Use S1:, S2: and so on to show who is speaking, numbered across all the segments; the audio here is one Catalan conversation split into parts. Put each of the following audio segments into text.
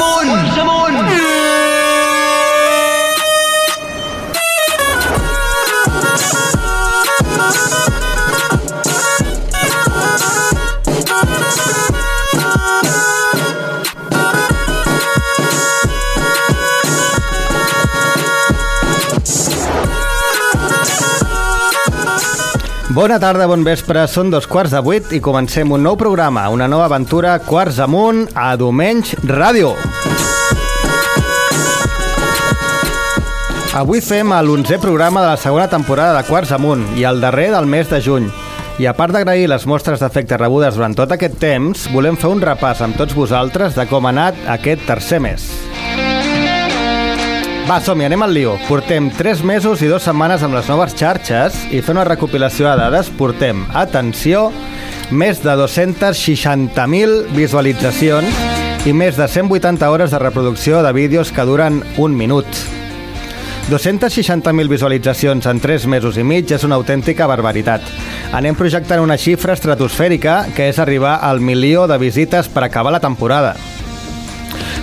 S1: amunt! Quarts amunt!
S2: Bona tarda, bon vespre, són dos quarts de vuit i comencem un nou programa, una nova aventura, Quarts amunt, a Domenys Ràdio. Avui fem l'onzè programa de la segona temporada de Quarts amunt i el darrer del mes de juny. I a part d'agrair les mostres d'efecte rebudes durant tot aquest temps, volem fer un repàs amb tots vosaltres de com ha anat aquest tercer mes. Va, som-hi, anem al lío. Portem 3 mesos i 2 setmanes amb les noves xarxes i fent una recopilació de dades portem, atenció, més de 260.000 visualitzacions i més de 180 hores de reproducció de vídeos que duren un minut. 260.000 visualitzacions en 3 mesos i mig és una autèntica barbaritat. Anem projectant una xifra estratosfèrica que és arribar al milió de visites per acabar la temporada.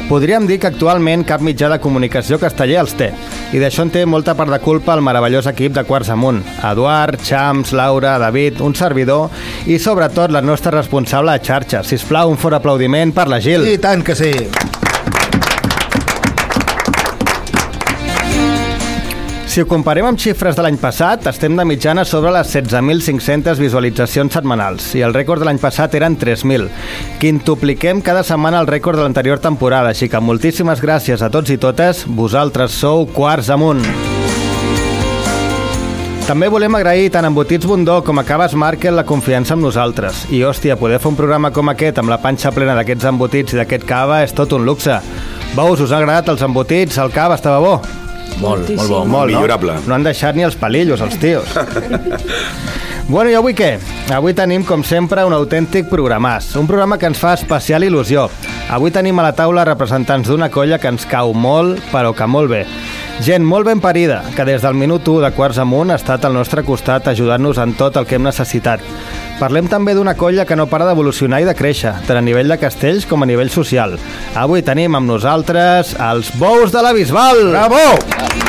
S2: Podríem dir que actualment cap mitjà de comunicació casteller els té, i d'això en té molta part de culpa el meravellós equip de Quarts Amunt. Eduard, Champs, Laura, David, un servidor i sobretot la nostra responsable de xarxa. Si plau, un fort aplaudiment per la Gil.
S3: I tant que sí.
S2: Si ho comparem amb xifres de l'any passat, estem de mitjana sobre les 16.500 visualitzacions setmanals i el rècord de l'any passat eren 3.000. Quintupliquem cada setmana el rècord de l'anterior temporada, així que moltíssimes gràcies a tots i totes, vosaltres sou quarts amunt. També volem agrair tant a Embotits Bundó com a Caves Market la confiança en nosaltres. I, hòstia, poder fer un programa com aquest amb la panxa plena d'aquests embotits i d'aquest cava és tot un luxe. Bous, us ha agradat els embotits? El cava estava bo?
S3: Molt, molt bo.
S2: Molt, no?
S4: Millorable.
S2: No han deixat ni els palillos, els tios. bueno, i avui què? Avui tenim, com sempre, un autèntic programàs. Un programa que ens fa especial il·lusió. Avui tenim a la taula representants d'una colla que ens cau molt, però que molt bé. Gent molt ben parida, que des del minut 1 de Quarts Amunt ha estat al nostre costat ajudant-nos en tot el que hem necessitat. Parlem també d'una colla que no para d'evolucionar i de créixer, tant a nivell de castells com a nivell social. Avui tenim amb nosaltres els Bous de la Bisbal.
S3: Bravo!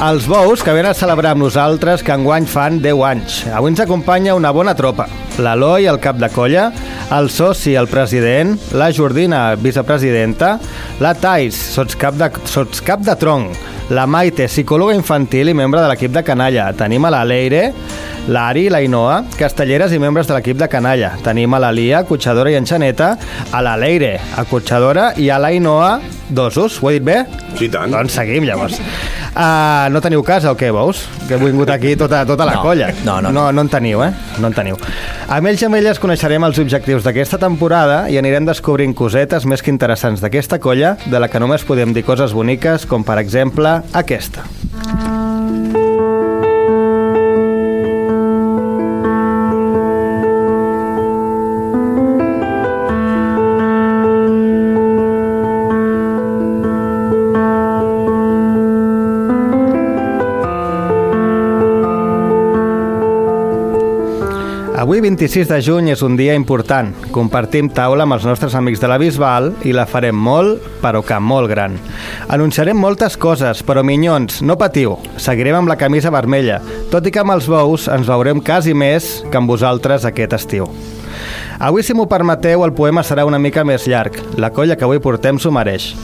S2: Els bous que venen a celebrar amb nosaltres que enguany fan 10 anys. Avui ens acompanya una bona tropa. L'Eloi, el cap de colla, el Soci, el president, la Jordina, vicepresidenta, la Thais, sotscap de, sotscap de tronc, la Maite, psicòloga infantil i membre de l'equip de Canalla. Tenim a la Leire, l'Ari i la Inoa, castelleres i membres de l'equip de Canalla. Tenim a la Lia, cotxadora i enxaneta, a la Leire, acotxadora, i a la Inoa, dosos. Ho he dit bé?
S4: Sí, tant.
S2: Doncs seguim, llavors. Uh, no teniu casa o què, veus? Que he vingut aquí tota, tota la
S3: No,
S2: colla.
S3: no, no.
S2: no, no en teniu, eh? No en teniu. Amb ells i amb elles coneixerem els objectius d'aquesta temporada i anirem descobrint cosetes més que interessants d'aquesta colla, de la que només podem dir coses boniques, com per exemple aquesta. Avui, 26 de juny, és un dia important. Compartim taula amb els nostres amics de la Bisbal i la farem molt, però que molt gran. Anunciarem moltes coses, però minyons, no patiu. Seguirem amb la camisa vermella, tot i que amb els bous ens veurem quasi més que amb vosaltres aquest estiu. Avui, si m'ho permeteu, el poema serà una mica més llarg. La colla que avui portem s'ho mereix.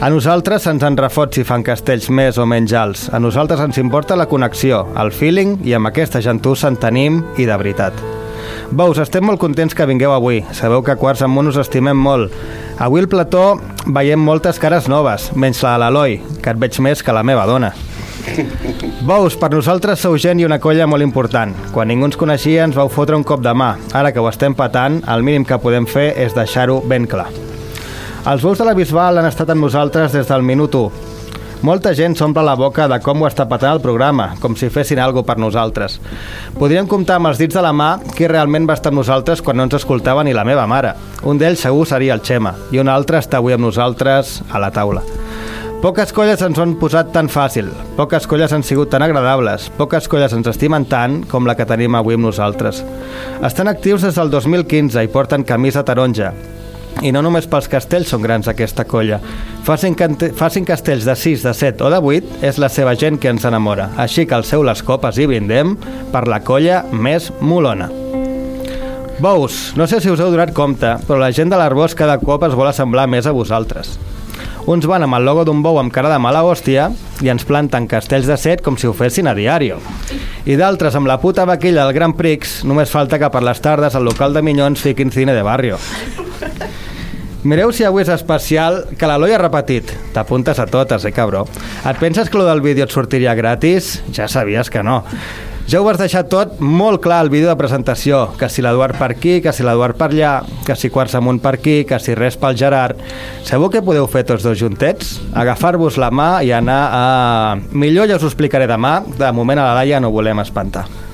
S2: A nosaltres se'ns en refot si fan castells més o menys alts. A nosaltres ens importa la connexió, el feeling i amb aquesta gentussa en tenim i de veritat. Bous, estem molt contents que vingueu avui. Sabeu que Quarts Amunt us estimem molt. Avui al plató veiem moltes cares noves, menys la de l'Eloi, que et veig més que la meva dona. Bous, per nosaltres sou gent i una colla molt important. Quan ningú ens coneixia ens vau fotre un cop de mà. Ara que ho estem patant, el mínim que podem fer és deixar-ho ben clar. Els bous de la Bisbal han estat amb nosaltres des del minut 1. Molta gent s'omple la boca de com ho està patant el programa, com si fessin alguna per nosaltres. Podríem comptar amb els dits de la mà qui realment va estar amb nosaltres quan no ens escoltava ni la meva mare. Un d'ells segur seria el Xema, i un altre està avui amb nosaltres a la taula. Poques colles ens han posat tan fàcil, poques colles han sigut tan agradables, poques colles ens estimen tant com la que tenim avui amb nosaltres. Estan actius des del 2015 i porten camisa taronja. I no només pels castells són grans aquesta colla. Facin, facin castells de 6, de 7 o de 8 és la seva gent que ens enamora. Així que alceu les copes i brindem per la colla més molona. Bous, no sé si us heu donat compte, però la gent de l'Arbós cada cop es vol assemblar més a vosaltres. Uns van amb el logo d'un bou amb cara de mala hòstia i ens planten castells de set com si ho fessin a diario. I d'altres amb la puta vaquilla del Gran Prix, només falta que per les tardes al local de Minyons fiquin cine de barrio. Mireu si avui és especial que l'Eloi ha repetit. T'apuntes a totes, eh, cabró? Et penses que lo del vídeo et sortiria gratis? Ja sabies que no. Ja ho vas deixar tot molt clar al vídeo de presentació, que si l'Eduard per aquí, que si l'Eduard per allà, que si quarts amunt per aquí, que si res pel Gerard. Sabeu què podeu fer tots dos juntets? Agafar-vos la mà i anar a... Millor ja us ho explicaré demà, de moment a la Laia no volem espantar.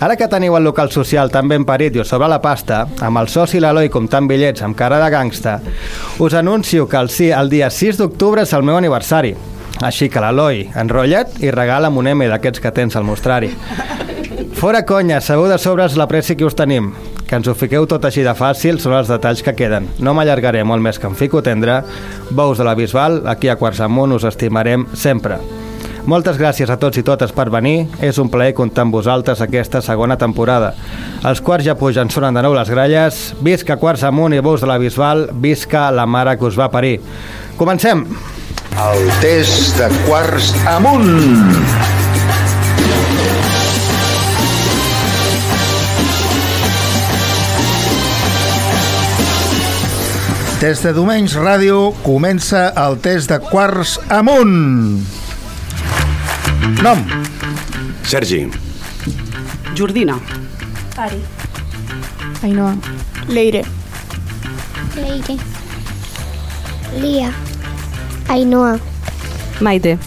S2: Ara que teniu el local social tan ben parit i us sobra la pasta, amb el soci l'Eloi comptant bitllets amb cara de gangsta, us anuncio que el, sí, el dia 6 d'octubre és el meu aniversari. Així que l'Eloi, enrotlla't i regala'm un M d'aquests que tens al mostrari. Fora conya, sabeu de sobres la pressi que us tenim. Que ens ho fiqueu tot així de fàcil són els detalls que queden. No m'allargaré molt més que em fico tendre. Bous de la Bisbal, aquí a Quarts Amunt us estimarem sempre. Moltes gràcies a tots i totes per venir. És un plaer comptar amb vosaltres aquesta segona temporada. Els quarts ja pugen, sonen de nou les gralles. Visca Quarts Amunt i Bous de la Bisbal. Visca la mare que us va parir. Comencem!
S1: El test de quarts amunt.
S3: Des de Domenys Ràdio comença el test de quarts amunt. Nom,
S1: Sergi,
S4: Jordina,
S5: Ari.
S6: Ainhoa.
S5: Leire.
S7: Leire. Lia. Ainhoa.
S4: Maite,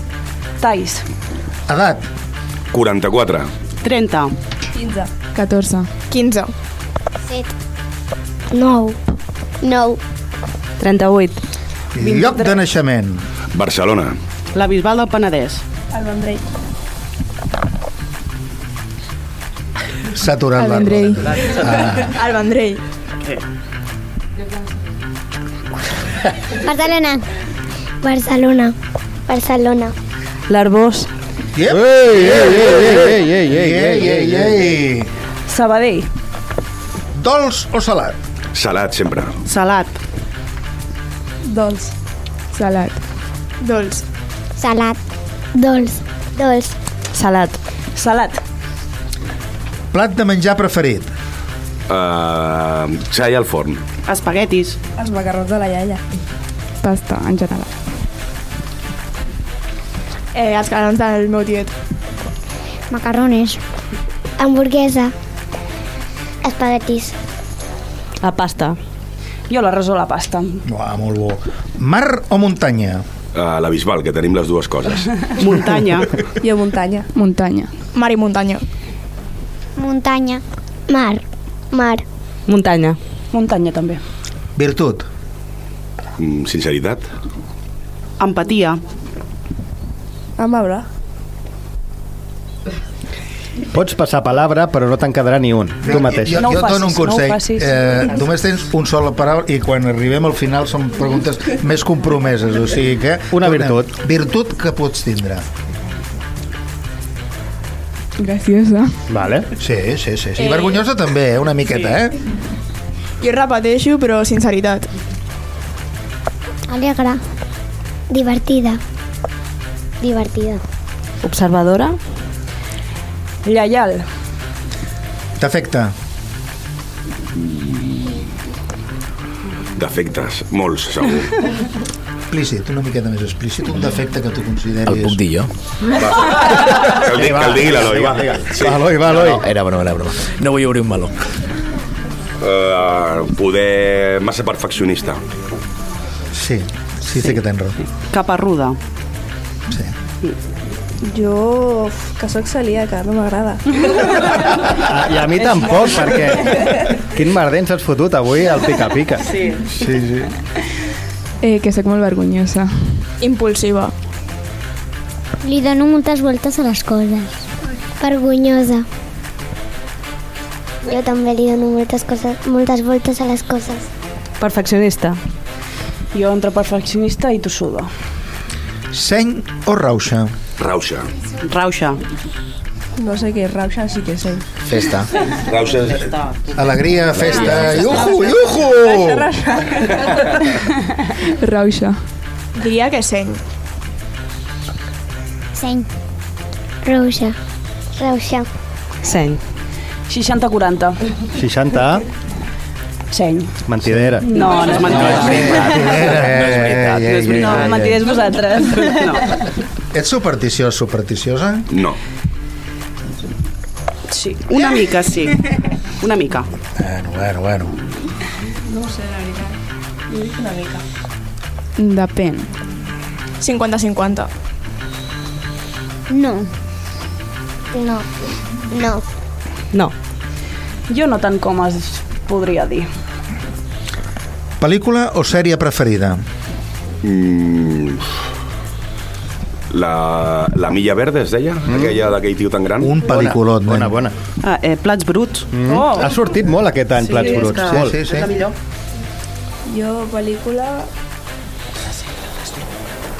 S4: Tais,
S3: edat,
S1: 44,
S4: 30,
S5: 15.
S6: 14.
S5: 15.
S7: Set. Nou. Nou.
S4: 38,
S3: lloc de naixement,
S1: Barcelona,
S4: la Bisbal del Penedès,
S5: El Vendrell.
S3: s'ha aturat
S6: El
S3: la
S6: Vendrell.
S3: roda.
S5: El Vendrell.
S7: Barcelona. Barcelona. Barcelona.
S4: l'Arbós,
S3: Yep.
S2: Ei, ei, ei, ei, ei, ei,
S3: Ei, ei, ei.
S4: Sabadell,
S3: Dolç o salat?
S1: Salat sempre,
S4: Salat,
S5: Dolç.
S6: Salat.
S5: Dolç.
S7: Salat. Dolç. Dolç.
S4: Salat, Salat,
S3: Plat de menjar preferit.
S1: uh, xai al forn,
S4: espaguetis,
S5: Els macarrons de la iaia.
S6: Pasta, en general.
S5: Eh, els canons del meu tiet.
S7: Macarrones. Hamburguesa. Espaguetis.
S4: la pasta. Jo la resó la pasta.
S3: Uah, molt bo. Mar o muntanya?
S1: Uh, la Bisbal, que tenim les dues coses.
S4: Muntanya,
S5: Jo muntanya.
S6: Muntanya.
S5: Mar i muntanya.
S7: Muntanya. Mar. Mar.
S4: muntanya. Muntanya també.
S3: Virtut.
S1: Mm, Sinceritat,
S4: Empatia,
S5: Amable.
S2: Pots passar palabra, però no te'n quedarà ni un. Tu mateix.
S3: Jo,
S4: No ho
S3: jo et dono un
S4: facis, no
S3: consell.
S4: facis.
S3: eh, només tens un sol paraula i quan arribem al final són preguntes més compromeses. O sigui que...
S2: Una virtut.
S3: Virtut que pots tindre.
S6: Graciosa.
S2: Vale.
S3: Sí, sí, sí. sí. I vergonyosa també, eh? una miqueta, eh?
S5: Jo repeteixo, però sinceritat.
S7: Alegre. Divertida. Divertida.
S4: observadora, lleial,
S3: Defecte.
S1: defectes, molts, segur.
S3: Explícit, una miqueta més explícit. Un defecte que tu consideris...
S8: El puc dir jo?
S1: Que el, di- que el digui l'Eloi. Sí.
S2: Va, Eloi, va, Eloi.
S8: No, era broma, era broma. No vull obrir un meló.
S1: Uh, poder... massa perfeccionista.
S3: Sí, sí, sí que tens raó.
S4: caparruda,
S3: Sí.
S5: Jo, que sóc celíaca, no m'agrada.
S2: Ah, I a mi tampoc, perquè... Quin merder ens has fotut avui al pica-pica.
S4: Sí.
S2: Sí, sí.
S6: Eh, que sóc molt vergonyosa.
S9: Impulsiva.
S7: Li dono moltes voltes a les coses. Vergonyosa. Jo també li dono moltes, coses, moltes voltes a les coses.
S4: Perfeccionista. Jo entre perfeccionista i tossuda.
S3: Seny o rauxa?
S1: Rauxa.
S4: Rauxa.
S5: No sé què és rauxa, sí que sé.
S3: Festa.
S1: Rauxa és...
S3: Alegria, festa. Iuhu, iuhu!
S6: Rauxa.
S9: Diria que seny.
S7: Seny. Rauxa. Rauxa.
S4: Seny. 60-40.
S2: 60,
S4: Seny.
S2: mentidera.
S4: No, no és mentida.
S3: No és veritat.
S4: No, mentida és vosaltres. No.
S3: Ets supersticiós, supersticiosa?
S1: No.
S4: Sí, una mica, sí. Una mica.
S3: Bueno, bueno, bueno.
S6: Depèn.
S9: 50-50.
S7: No. No. No.
S4: No. Jo no tant com es podria dir.
S3: Pel·lícula o sèrie preferida?
S1: Mm. La, la Milla Verde, es deia? Mm. Aquella d'aquell tio tan gran?
S3: Un pel·lículot, nen.
S2: Bona, bona.
S4: Ah, eh, plats bruts.
S2: Mm. Oh. Ha sortit molt aquest any, Plats
S4: és
S2: Bruts.
S4: que-
S2: Molt.
S3: Sí, sí.
S4: És la millor.
S5: Jo, pel·lícula...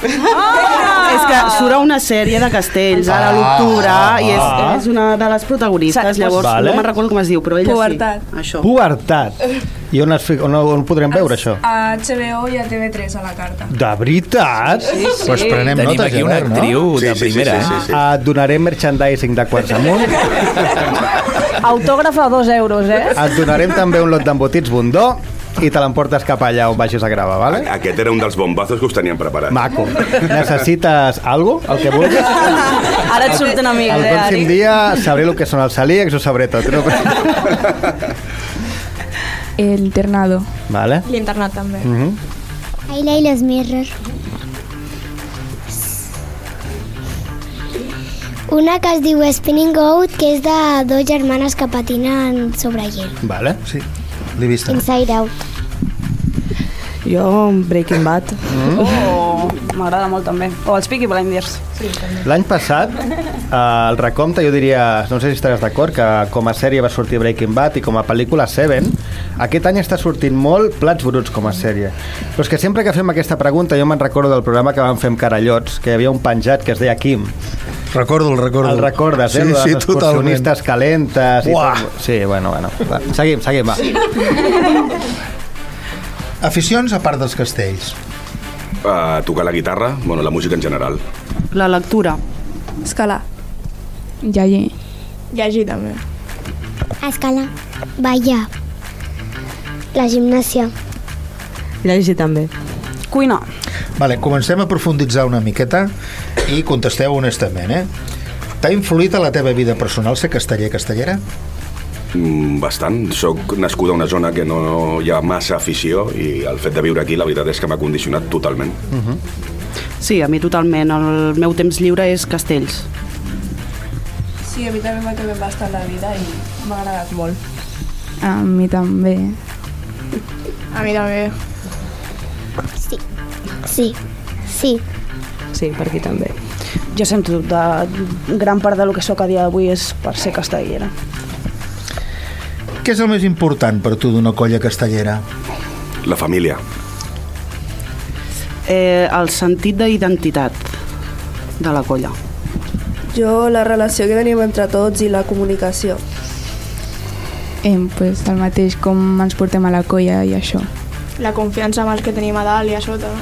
S4: És que surt a una sèrie de castells ara a l'octubre i és, és una de les protagonistes, llavors
S2: Vale.
S4: no me'n recordo com es diu, però ella
S5: Pubertat.
S4: sí. Això.
S2: Pubertat. I on, es, on, on podrem veure això?
S5: A HBO i a TV3 a la carta.
S2: De veritat?
S4: Sí, sí.
S3: Pues prenem
S8: Tenim
S3: nota,
S8: aquí una
S3: Gerard, no?
S8: actriu
S1: Sí,
S8: de
S1: sí, sí,
S8: primera,
S1: sí,
S8: eh?
S1: sí, sí.
S2: Et donaré merchandising de Quarsamunt.
S4: Autògraf a dos euros, eh?
S2: Et donarem també un lot d'embotits bondó i te l'emportes cap allà on vagis a gravar, vale?
S1: Aquest era un dels bombazos que us tenien preparat.
S2: Maco. Necessites algo, el que vulguis?
S4: Ara et surten amics,
S2: El
S4: eh, Ari?
S2: pròxim dia sabré el que són els celíacs, ho sabré tot. No?
S6: El internado.
S2: Vale.
S9: L'internat també.
S2: Mm -hmm.
S7: Ayla y los mirrors. Una que es diu Spinning Goat, que és de dos germanes que patinen sobre gel.
S2: Vale.
S3: Sí, l'he vista.
S7: Inside Out.
S4: Jo, Breaking Bad. Mm. Oh, m'agrada molt també. O els Peaky Blinders. Sí.
S2: L'any passat, eh, el recompte, jo diria, no sé si estaràs d'acord, que com a sèrie va sortir Breaking Bad i com a pel·lícula Seven, aquest any està sortint molt Plats Bruts com a sèrie. Però és que sempre que fem aquesta pregunta, jo me'n recordo del programa que vam fer amb Carallots, que hi havia un penjat que es deia Kim.
S3: Recordo, el recordo.
S2: El recordes, eh?
S3: Sí, sí, totalment.
S2: calentes i tot. Sí, bueno, bueno. Va, seguim, seguim, va.
S3: Aficions a part dels castells.
S1: Uh, tocar la guitarra, bueno, la música en general.
S4: La lectura.
S5: Escalar.
S6: Llegir.
S9: Llegir també.
S7: Escalar. Ballar. La gimnàsia.
S4: Llegir també. Cuinar.
S3: Vale, comencem a profunditzar una miqueta i contesteu honestament, eh? T'ha influït a la teva vida personal ser casteller castellera?
S1: Mm, bastant. Soc nascuda a una zona que no hi ha massa afició i el fet de viure aquí la veritat és que m'ha condicionat totalment.
S4: Sí, a mi totalment. El meu temps lliure és castells.
S5: Sí, a mi també m'ha canviat bastant la vida i m'ha agradat molt.
S6: A mi també.
S9: A mi també.
S7: Sí. Sí. Sí.
S4: Sí, per aquí també. Jo sento de gran part del que sóc a dia d'avui és per ser castellera.
S3: Què és el més important per tu d'una colla castellera?
S1: La família.
S4: Eh, el sentit d'identitat de la colla.
S5: Jo, la relació que tenim entre tots i la comunicació.
S6: Eh, pues, el mateix com ens portem a la colla i això.
S9: La confiança amb els que tenim a dalt i a sota.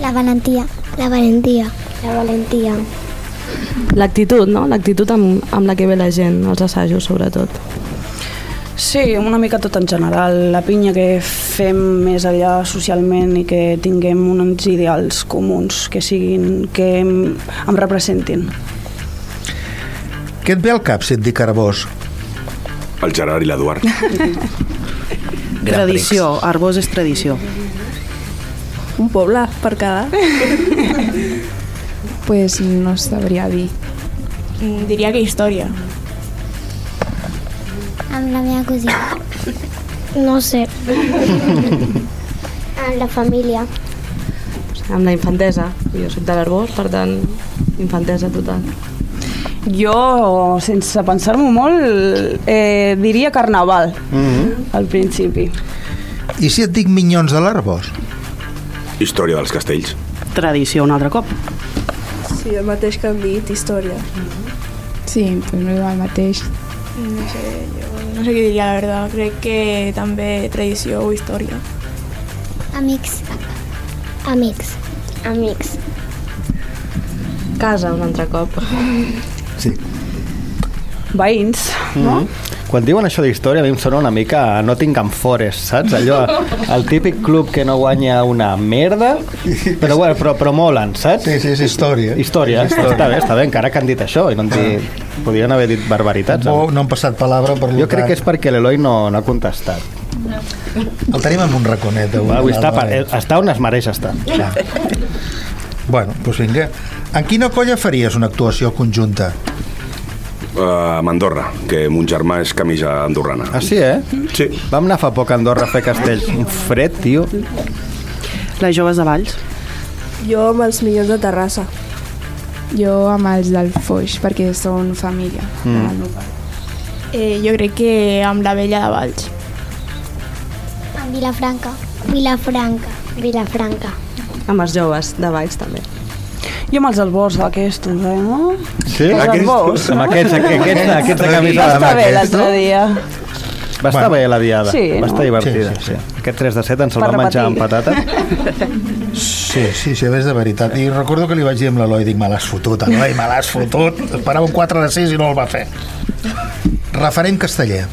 S7: La valentia. La valentia. La valentia.
S10: L'actitud, no? L'actitud amb, amb la que ve la gent, als assajos, sobretot.
S4: Sí, una mica tot en general. La pinya que fem més allà socialment i que tinguem uns ideals comuns que siguin, que em, em representin.
S3: Què et ve al cap si et dic Arbós?
S1: El Gerard i l'Eduard.
S4: tradició, Arbós és tradició.
S5: Un poble per quedar.
S6: Pues no sabria dir.
S9: Mm, Diria que història.
S7: Amb la meva cosina. No sé. Amb la família.
S10: amb la infantesa. Jo soc de l'Arbós, per tant, infantesa total.
S4: Jo, sense pensar-m'ho molt, eh, diria carnaval,
S3: Mm
S4: al principi.
S3: I si et dic Minyons de l'Arbós?
S1: Història dels castells.
S11: Tradició un altre cop.
S5: Sí, el mateix que han dit, història.
S6: Sí, pues no és el mateix.
S9: No sé, jo no sé què diria, la veritat. Crec que també tradició o història.
S7: Amics. Amics. Amics.
S10: Casa un altre cop.
S3: Sí.
S4: Veïns, no?
S2: Mhm. Quan diuen això d'història, a mi em sona una mica a Nottingham Forest, saps? Allò, el típic club que no guanya una merda, però, bueno, però, però molen, saps?
S3: Sí, sí, és història.
S2: Història,
S3: És història.
S2: està bé, està bé, encara que han dit això, i no han dit... Podrien haver dit barbaritats.
S3: Bo, no han passat palabra per
S2: Jo crec que és perquè l'Eloi no, no ha contestat.
S3: El tenim en un raconet. avui,
S2: Avui està, per, està on es mereix estar.
S3: Ja. Bueno, doncs vinga. En quina colla faries una actuació conjunta?
S1: Amb Andorra, que mon germà és camisa andorrana.
S2: Ah, sí, eh?
S1: Sí.
S2: Vam anar fa poc a Andorra a fer castells. Un fred, tio.
S11: Les joves de Valls.
S5: Jo amb els millors de Terrassa.
S6: Jo amb els del Foix, perquè són família.
S2: Mm.
S6: pare.
S9: Eh, jo crec que amb la vella de Valls.
S7: Amb Vilafranca. Vilafranca. Vilafranca.
S10: Amb els joves de Valls, també.
S4: Jo amb els albors aquests, eh, no?
S2: Sí?
S4: Els
S2: Aquests?
S4: albors.
S2: Amb aquests, aquests, aquests de camisa
S4: Va estar bé
S2: aquests,
S4: l'altre
S2: no?
S4: dia.
S2: Va estar
S3: Bueno.
S2: bé la diada.
S4: Sí,
S2: Va
S4: no?
S2: estar divertida,
S3: Sí,
S2: sí.
S3: sí,
S2: sí. Aquest 3 de 7 ens el va menjar amb patata.
S3: Sí, sí, sí, és de veritat. I recordo que li vaig dir amb l'Eloi, dic, me l'has fotut, Eloi, me l'has fotut. Esperava un 4 de 6 i no el va fer. Referent casteller.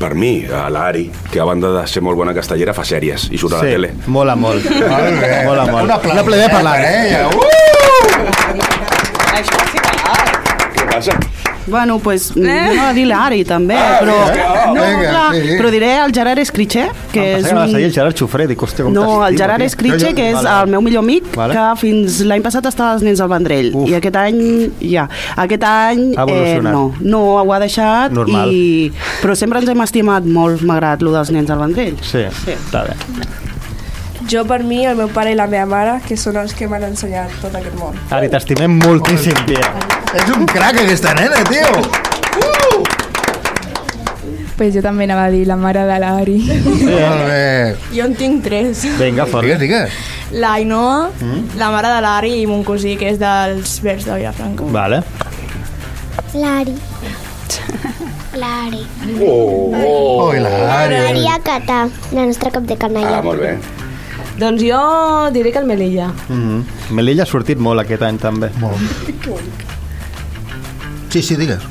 S1: Per mi, a l'Ari, que a banda de ser molt bona castellera, fa sèries i surt a la
S2: Sí,
S1: tele.
S2: mola molt.
S3: Molt bé.
S2: Mola molt.
S3: Un
S2: aplaudiment per
S3: eh,
S2: l'Ari.
S3: per ella. Uh!
S1: Què passa?
S11: Bueno, pues, eh? no a dir l'Ari, també, però... No,
S3: Vinga,
S11: clar,
S3: sí.
S11: però diré el Gerard Escritxer, que
S2: Em
S11: és un...
S2: el Gerard Xufré, dic, hòstia, com
S11: No, el Gerard
S2: tio.
S11: Escritxe, que és
S2: Vale.
S11: el meu millor amic,
S2: Vale.
S11: que fins l'any passat estava als Nens del Vendrell.
S2: Uf.
S11: I aquest any, ja, aquest any
S2: Ha
S11: eh, no, no ho ha deixat,
S2: Normal.
S11: i... però sempre ens hem estimat molt, malgrat lo dels Nens del Vendrell.
S2: Sí, està bé.
S5: Jo per mi, el meu pare i la meva mare, que són els que m'han ensenyat tot aquest món.
S2: Ari, t'estimem moltíssim, tia.
S3: És un crac, aquesta nena, tio.
S6: Pues jo també anava a dir la mare de l'Ari.
S3: Molt bé.
S9: Jo en tinc tres.
S2: Vinga, fort.
S3: Digues, digues.
S9: La Ainhoa,
S2: Mm.
S9: la mare de l'Ari i mon cosí, que és dels Verds de Vilafranca.
S2: Vale.
S7: L'Ari. L'Ari.
S1: Oh,
S3: Oh, i l'Ari.
S7: Maria Catà, la nostra cap de canalla.
S1: Ah, molt bé.
S10: Doncs jo diré que el Melilla.
S2: Mm -hmm. Melilla ha sortit molt aquest any, també.
S3: Molt. Sí, sí, digues.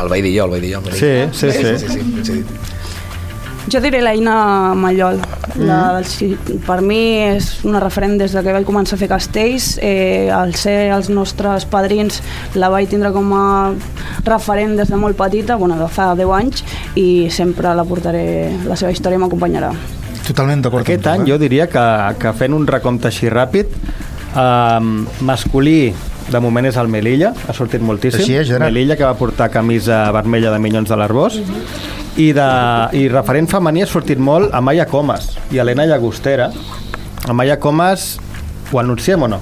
S8: El vaig dir jo, el vaig dir jo.
S2: Sí,
S8: dir.
S2: sí, sí.
S8: sí, sí, sí.
S4: Jo diré l'Eina Mallol. La, sí, per mi és una referent des de que vaig començar a fer castells. Eh, al ser els nostres padrins la vaig tindre com a referent des de molt petita, bueno, de fa 10 anys, i sempre la portaré, la seva història m'acompanyarà.
S3: Totalment d'acord
S2: Aquest any
S3: tu,
S2: jo diria que, que fent un recompte així ràpid, eh, masculí de moment és el Melilla, ha sortit moltíssim.
S3: Així és, Gerard.
S2: Melilla, que va portar camisa vermella de Minyons de l'Arbós. I, de, I referent femení ha sortit molt Amaya Comas i Helena Llagostera. Amaya Comas, ho anunciem o no?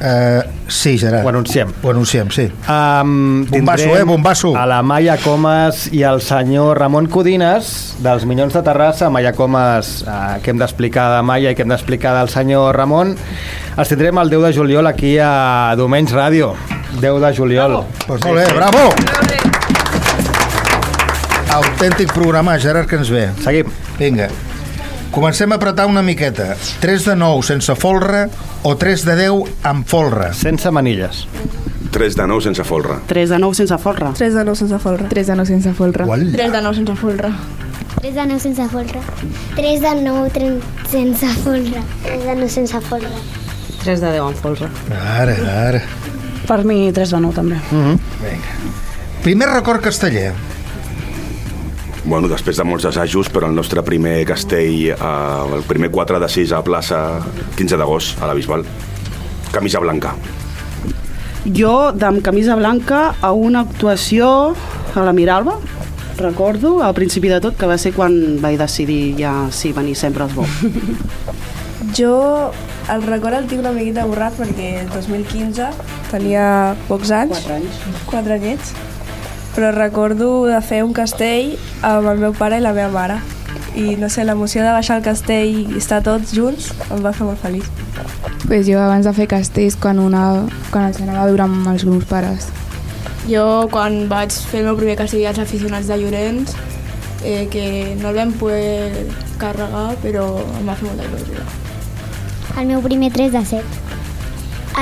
S3: Eh, sí, Gerard.
S2: Ho anunciem.
S3: Ho anunciem, sí.
S2: Um,
S3: Bombasso, eh, bombasso.
S2: A la Maia Comas i el senyor Ramon Codines, dels Minyons de Terrassa, Maia Comas, eh, que hem d'explicar de Maia i que hem d'explicar del senyor Ramon, els tindrem el 10 de juliol aquí a Domenys Ràdio. 10 de juliol.
S3: Pues molt bé, bravo! Autèntic programa, Gerard, que ens ve.
S2: Seguim.
S3: Vinga. Comencem a apretar una miqueta. 3 de 9 sense folre o 3 de 10 amb folre?
S2: Sense manilles.
S1: 3 de 9 sense folre.
S11: 3 de 9 sense folre.
S5: 3 de 9 sense folre.
S6: 3 de 9 sense folre.
S3: Ual.
S9: 3 de 9 sense folre.
S7: 3 de 9 sense folre. 3 de 9 tre- sense folre. 3 de 9 sense folre.
S10: 3 de 10 amb folre.
S3: Ara, ara.
S4: Per mi 3 de 9 també.
S2: Mm -hmm.
S3: Vinga. Primer record casteller.
S1: Bueno, després de molts assajos, però el nostre primer castell, eh, el primer 4 de 6 a plaça, 15 d'agost, a la Bisbal. Camisa blanca.
S11: Jo, d'amb camisa blanca, a una actuació a la Miralba, recordo, al principi de tot, que va ser quan vaig decidir ja sí venir sempre als bous.
S5: Jo el record el tinc una miqueta borrat perquè el 2015 tenia pocs anys.
S11: Quatre anys.
S5: Quatre anyets. Però recordo de fer un castell amb el meu pare i la meva mare. I no sé, l'emoció de baixar al castell i estar tots junts em va fer molt feliç.
S6: Pues jo abans de fer castells, quan, una, quan els anava a viure amb els meus pares.
S9: Jo, quan vaig fer el meu primer castell als aficionats de Llorenç, eh, que no el vam poder carregar, però em va fer molta il·lusió.
S7: El meu primer 3 de 7.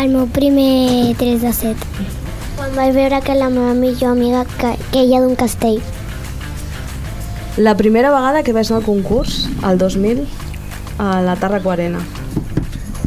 S7: El meu primer 3 de 7. Quan vaig veure que la meva millor amiga que, que hi ha d'un castell.
S10: La primera vegada que vaig anar al concurs, el 2000, a la Tàrraco Arena.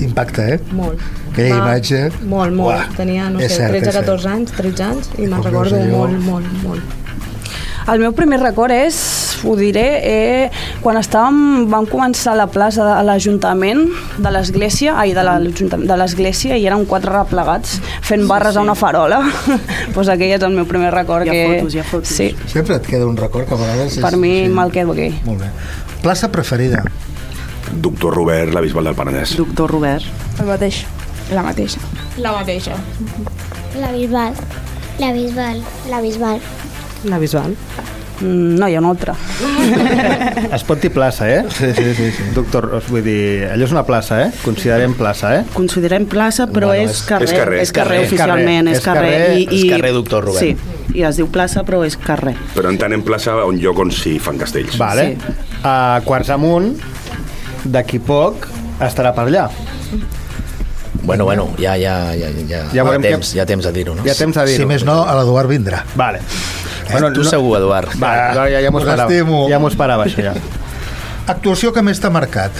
S3: Impacte, eh?
S10: Molt.
S3: Aquella
S10: Va-
S3: imatge...
S10: Molt, molt.
S3: Uah,
S10: Tenia, no
S3: és
S10: sé,
S3: cert, és
S10: 13-14 anys, 13 anys, i me'n recordo molt, molt, molt.
S4: El meu primer record és, ho diré, eh, quan estàvem, vam començar a la plaça de l'Ajuntament de l'Església, ai, de l'Església, i érem quatre replegats fent barres
S11: sí.
S4: a una farola. pues aquell és el meu primer record.
S11: Hi ha
S4: que...
S11: fotos, hi ha fotos.
S4: Sí,
S3: Sempre et queda un record que a vegades...
S4: per
S3: és,
S4: mi
S3: sí.
S4: me'l quedo aquí.
S3: Molt bé. Plaça preferida?
S1: Doctor Robert, la Bisbal del Penedès.
S11: Doctor Robert.
S5: El mateix.
S6: La mateixa.
S9: La mateixa.
S7: La Bisbal. La Bisbal. La Bisbal.
S10: La Bisbal.
S4: Mm, no, hi ha una altra.
S2: Es pot dir plaça, eh?
S3: Sí, sí, sí. sí.
S2: Doctor, vull dir, allò és una plaça, eh? Considerem plaça, eh?
S11: Considerem plaça, però
S3: Bueno,
S11: és,
S3: és-
S11: carrer.
S1: és carrer.
S11: És carrer,
S2: És carrer,
S11: oficialment,
S2: és
S11: és carrer.
S2: carrer,
S11: i,
S8: és carrer Doctor Robert.
S11: Sí, i es diu plaça, però és carrer.
S1: Però entenem plaça un lloc on s'hi fan castells.
S2: Vale.
S11: Sí.
S2: A Quarts Amunt, d'aquí poc, estarà per allà.
S8: Bueno, bueno, ja, ja, ja, ja,
S2: Ja veurem
S8: temps,
S2: que-
S8: ja temps a dir-ho, no?
S2: Ja temps a dir-ho.
S3: Si més no, a l'Eduard vindrà.
S2: Vale.
S8: Bueno, tu segur, Eduard.
S2: Vale, ja, ja, ja esperava.
S3: estimo.
S2: Ja m'ho esperava, això, ja.
S3: Actuació que més t'ha marcat?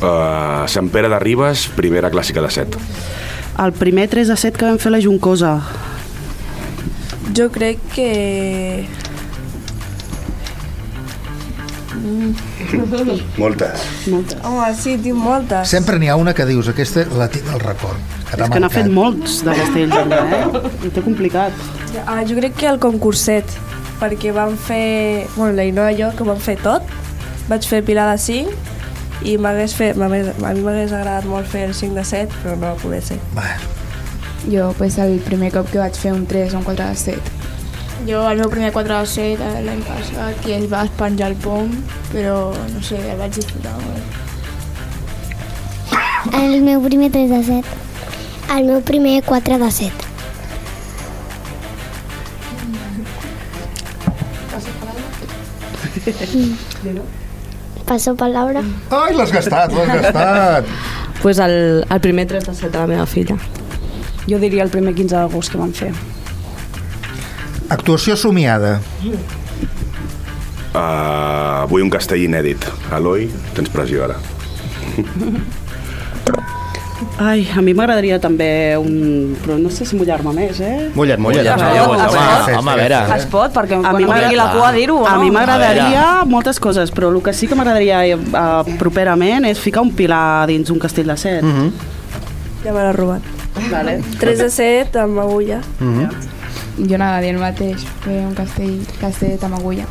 S1: Uh, Sant Pere de Ribes, primera clàssica de set.
S11: El primer 3 de 7 que vam fer la Juncosa.
S5: Jo crec que...
S1: Moltes.
S5: Home, sí, tinc moltes.
S3: Sempre n'hi ha una que dius, aquesta la tinc al record. Que t'ha
S11: És que n'ha fet molts de castells, allà, eh? I té complicat.
S5: Ah, jo crec que el concurset, perquè vam fer... Bueno, la Inoa i jo, que vam fer tot. Vaig fer Pilar de 5 i m'hagués fet, a mi m'hagués agradat molt fer el 5 de 7, però no va poder ser.
S6: Jo, pues, el primer cop que vaig fer un 3 o un 4 de 7.
S9: Jo, el meu primer 4 de 7 eh, l'any passat, i es va penjar el pom, però no sé, el vaig disfrutar molt.
S7: El meu primer 3 de 7. El meu primer 4 de 7. Passo palabra.
S3: Ai, l'has gastat, l'has gastat.
S10: pues el, el primer 3 de 7 de la meva filla.
S4: Jo diria el primer 15 d'agost que vam fer.
S3: Actuació somiada.
S1: Uh, vull un castell inèdit. Eloi, tens pressió ara.
S11: Ai, a mi m'agradaria també un... Però no sé si mullar-me més, eh?
S2: Mulla't, mulla't.
S10: Es
S8: Home,
S10: pot, es
S8: home,
S10: pot.
S8: home, a veure.
S4: Es pot, perquè
S11: A
S4: quan
S11: mi
S4: vingui la cua a dir-ho,
S11: A
S4: no?
S11: mi m'agradaria
S8: A
S11: moltes coses, però el que sí que m'agradaria eh, properament és ficar un pilar dins un castell de set. Mm
S2: Mhm.
S5: Ja me l'ha robat.
S11: vale.
S5: 3 de 7 amb agulla.
S2: Mhm.
S6: Jo anava a dir el mateix, fer un castell, castell amb agulla.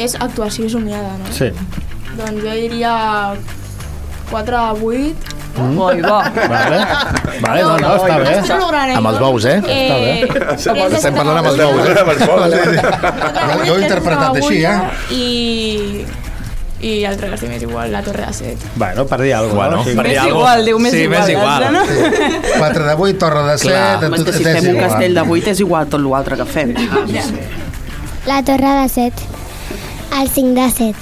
S9: És actuació somiada, no?
S2: Sí.
S9: Doncs jo diria 4 a 8.
S2: Mm.
S4: Oi, va.
S2: Vale. Vale, no, no, està bé.
S9: No ho granem,
S8: Amb els bous, eh?
S9: Eh,
S8: Estem parlant amb els bous, eh?
S3: Jo ho he interpretat així, eh?
S9: I, i l'altre castell m'és igual, la torre de 7.
S2: Bueno, per dir alguna
S8: Bueno,
S2: cosa.
S8: per dir
S4: Més
S8: alguna
S4: igual, diu més
S8: sí,
S4: igual.
S8: Més igual.
S4: no?
S3: 4 de 8, torre de 7...
S8: Clar.
S11: Home, és que si fem un castell de 8 és igual tot l'altre que fem.
S7: La torre de 7. El 5 de 7.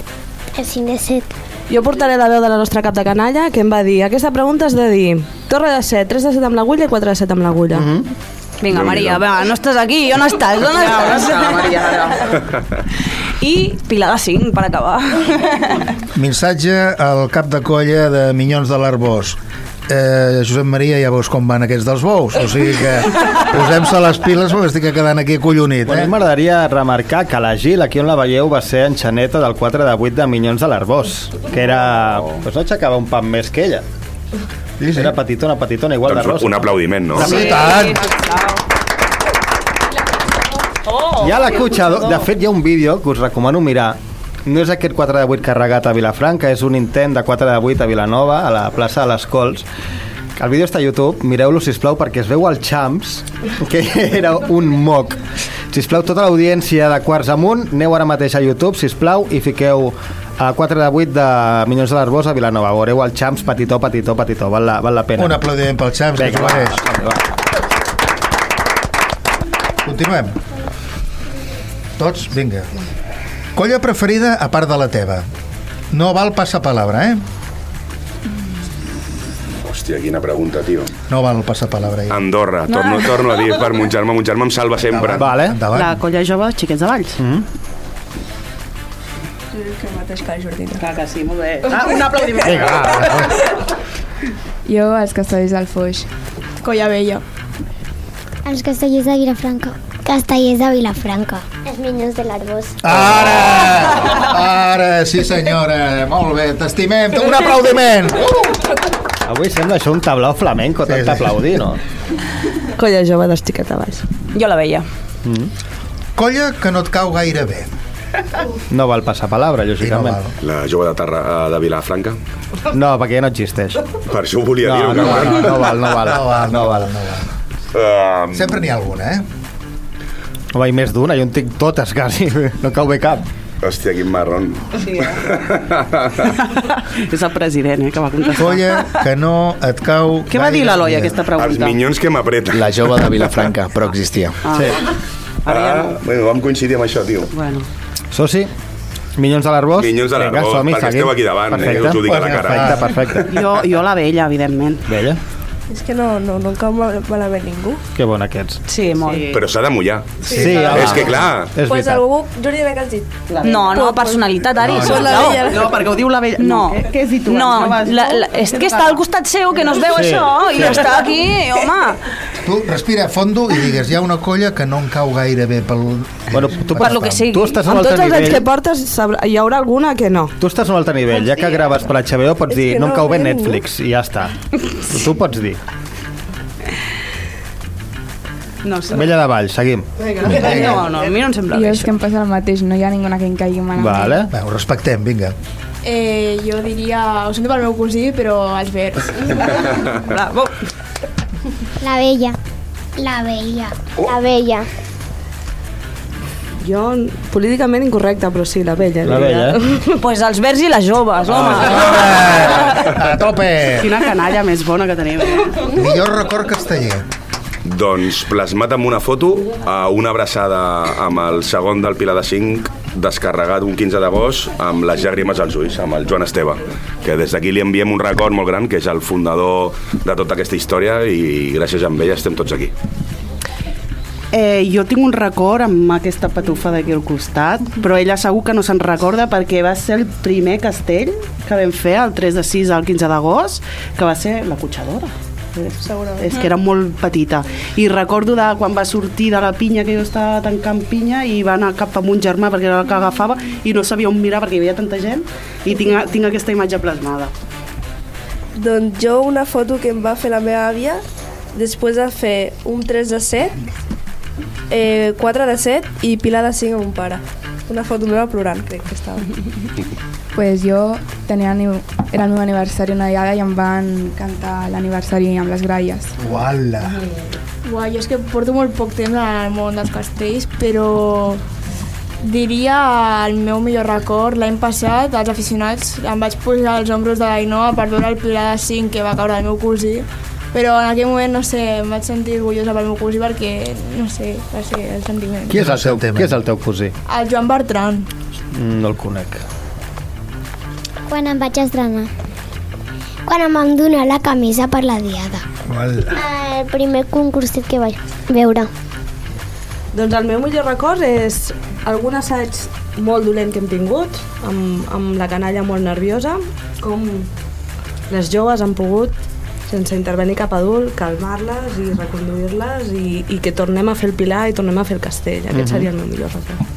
S7: El 5 de 7.
S10: Jo portaré la veu de la nostra cap de canalla que em va dir aquesta pregunta és de dir torre de 7, 3 de 7 amb l'agulla i 4 de 7 amb l'agulla. Mm -hmm.
S4: Vinga, Maria, va, no estàs aquí, on estàs? On estàs? I Pilar de 5, per acabar.
S3: Missatge al cap de colla de Minyons de l'Arbós. Eh, Josep Maria, ja veus com van aquests dels bous. O sigui que posem-se les piles perquè estic quedant aquí acollonit.
S2: Bueno,
S3: Eh?
S2: mi m'agradaria remarcar que la Gil, aquí on la veieu, va ser en Xaneta del 4 de 8 de Minyons de l'Arbós, que era... Pues no aixecava un pam més que ella.
S3: Sí, sí.
S2: Era petitona, petitona, igual de
S1: Doncs
S2: rosa.
S1: un aplaudiment, no?
S3: Sí, i tant.
S2: Hi ha la cotxa, de fet hi ha un vídeo que us recomano mirar no és aquest 4 de 8 carregat a Vilafranca, és un intent de 4 de 8 a Vilanova, a la plaça de les Cols. El vídeo està a YouTube, mireu-lo, sisplau, perquè es veu el Champs, que era un moc. Sisplau, tota l'audiència de Quarts Amunt, aneu ara mateix a YouTube, sisplau, i fiqueu a 4 de 8 de Minyons de l'Arbós a Vilanova. Veureu el Champs petitó, petitó, petitó. Val la, val la pena.
S3: Un aplaudiment pel Champs, que
S2: Vinga, va, va.
S3: Continuem. Tots? Vinga. Colla preferida a part de la teva. No val passapalabra, eh?
S1: Hòstia, quina pregunta, tio.
S3: No val passapalabra. Eh?
S1: Andorra, torno, torno a dir per mon germà. Mon germà em salva sempre.
S2: Vale.
S11: La colla jove Xiquets de Valls.
S2: Mm -hmm.
S5: Que el mateix que el Jordina.
S11: Clar que sí, molt bé. Ah, un aplaudiment.
S2: Vinga, va.
S6: Jo, els castells del Foix.
S9: Colla Vella.
S7: Els castellers de Vilafranca. Castellers de Vilafranca. Els minyons de l'Arbós.
S3: Ara! Ara, sí senyora. Molt bé, t'estimem. Un aplaudiment!
S2: Avui sembla això un tablao flamenco, tant
S3: sí.
S2: d'aplaudir, no?
S10: Colla jove dels xiquets de baix.
S4: Jo la veia.
S2: Mm.
S3: Colla que no et cau gaire bé.
S2: No val passar palabra, lògicament.
S1: La jove de, Terra, de Vilafranca.
S2: No, perquè ja no existeix.
S1: Per això ho volia
S2: No,
S1: dir.
S2: no, no, no, no val, no val.
S3: No val,
S2: No val.
S3: no val.
S1: Um,
S3: Sempre n'hi ha alguna, eh?
S2: Home, i més d'una, jo en tinc totes, quasi. No cau bé cap.
S1: Hòstia, quin marrón.
S11: Sí, eh? és el president, eh, que va contestar.
S3: Colla que no et cau
S11: Què va dir l'Eloi, aquesta pregunta?
S1: Els minyons que m'apreten.
S8: La jove de Vilafranca, però existia.
S11: Ah.
S2: Sí.
S11: Ara ja
S1: Ah,
S11: no.
S1: bueno, vam coincidir amb això, tio.
S11: Bueno.
S2: Soci, Minyons de l'Arbós.
S1: Minyons de l'Arbós, perquè
S2: seguim.
S1: esteu aquí davant, eh,
S2: Perfecte.
S1: us ho dic a la cara.
S2: Perfecte, perfecte.
S11: Jo, jo la vella, evidentment.
S2: Bella,
S5: És que no, no, no em cau mal- malament ningú.
S2: que bon aquests.
S11: Sí, molt. Sí.
S1: Però s'ha de mullar.
S2: Sí,
S1: És que clar,
S2: És
S5: Pues
S2: veritat.
S5: algú, Jordi, bé que has dit.
S4: No, no, personalitat, Ari.
S3: No, no.
S5: La vella.
S11: No, perquè ho diu la vella.
S4: No,
S11: Què, què has dit tu?
S4: no
S11: Vas,
S4: la, la, és que està al costat seu, que no es veu
S2: Sí,
S4: això,
S2: sí.
S4: i està aquí, home.
S3: Tu respira fondo i digues, hi ha una colla que no em cau gaire bé pel...
S2: Bueno, tu,
S4: Per lo que sigui.
S2: tu estàs a un
S10: Amb
S2: altre
S10: tots els anys que portes sabrà- hi haurà alguna que no.
S2: Tu estàs a un altre nivell, ja que graves per HBO pots dir
S5: que
S2: no em
S5: no
S2: cau bé
S5: ningú.
S2: Netflix i ja està. Tu pots dir.
S11: No sé.
S2: Vella de Vall, seguim.
S11: No, no, a mi no em sembla
S6: Jo
S11: bé
S6: és que em passa el mateix, no hi ha ninguna que em caigui malament.
S2: Vale.
S3: Bé, ho respectem, vinga.
S9: Eh, jo diria, ho sento pel meu cosí, però els verds.
S11: Bravo.
S7: La vella. La vella. La vella.
S10: Jo, políticament incorrecte, però sí, la vella.
S2: La vella, eh?
S4: Pues els verds i les joves, home.
S3: Home, a tope!
S11: Quina canalla més bona que tenim. Eh?
S3: Millor record casteller.
S1: doncs plasmat amb una foto a una abraçada amb el segon del Pilar de Cinc descarregat un 15 d'agost amb les llàgrimes als ulls, amb el Joan Esteve que des d'aquí li enviem un record molt gran que és el fundador de tota aquesta història i gràcies a ell estem tots aquí
S11: Eh, jo tinc un record amb aquesta patufa d'aquí al costat, però ella segur que no se'n recorda perquè va ser el primer castell que vam fer el 3 de 6 al 15 d'agost, que va ser la cotxadora. És, és que era molt petita. I recordo de quan va sortir de la pinya que jo estava tancant pinya i va anar cap amb un germà perquè era el que agafava i no sabia on mirar perquè hi havia tanta gent i tinc, tinc aquesta imatge plasmada.
S5: Doncs jo una foto que em va fer la meva àvia després de fer un 3 de 7, eh, 4 de 7 i Pilar de 5 amb un pare. Una foto meva plorant, crec que estava.
S6: Pues jo tenia, era el meu aniversari una diada i em van cantar l'aniversari amb les gralles.
S3: Uala!
S9: Uau, jo és que porto molt poc temps al món dels castells, però diria el meu millor record l'any passat, als aficionats, em vaig posar als ombros de l'Ainoa per veure el pilar de 5 que va caure el meu cosí, però en aquell moment, no sé, em vaig sentir orgullosa pel meu cosí perquè, no sé, va ser el sentiment.
S2: Qui és el teu, qui és el teu cosí?
S9: El Joan Bertran.
S2: Mm, No el conec.
S7: Quan em vaig estrenar. Quan em vam donar la camisa per la diada.
S3: Uala!
S7: El primer concurset que vaig veure.
S10: Doncs el meu millor record és algun assaig molt dolent que hem tingut, amb, amb la canalla molt nerviosa, com les joves han pogut, sense intervenir cap adult, calmar-les i reconduir-les i, i que tornem a fer el pilar i tornem a fer el castell. Aquest
S4: Mhm.
S10: seria el meu millor record.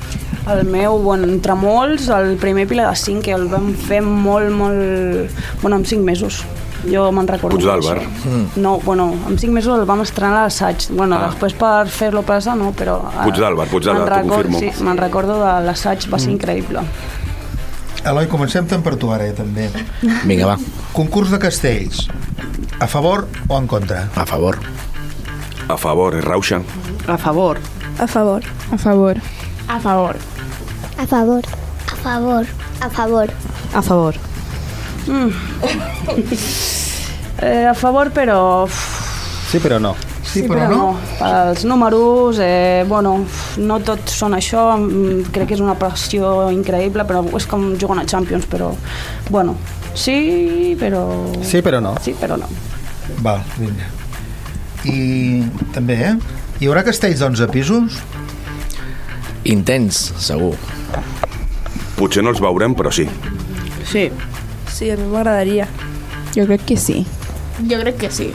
S4: El meu, bueno, entre molts, el primer Pilar de 5, que el vam fer molt, molt... Bueno, en 5 mesos. Jo me'n recordo.
S1: Puig d'Àlvar.
S4: d'això. No, bueno, en 5 mesos el vam estrenar a l'assaig. Bueno,
S1: Ah.
S4: després per fer-lo plaça, no, però... eh,
S1: Puig d'Àlvar, Puig d'Àlvar, t'ho confirmo.
S4: Sí, me'n recordo de l'assaig, va ser increïble.
S3: Eloi, comencem per tu ara, eh, també.
S8: Vinga, va.
S3: Concurs de castells. A favor o en contra?
S8: A favor.
S1: A favor, és rauxa.
S11: A favor.
S5: A favor.
S6: A favor.
S9: A favor.
S7: A favor. A favor. A favor.
S10: A favor.
S4: Mm. eh, a favor, però...
S2: Sí, però no.
S3: Sí, però no.
S4: Els números, eh, bueno, no tots són això, mm, crec que és una pressió increïble, però és com jugant a Champions, però, bueno, sí, però...
S2: Sí, però no.
S4: Sí, però no.
S3: Val, vinga. I també, eh? Hi haurà castells d'11 pisos?
S8: Intens, segur.
S1: Potser no els veurem, però sí.
S4: Sí.
S5: Sí, a mi m'agradaria.
S6: Jo crec que sí.
S9: Jo crec que sí.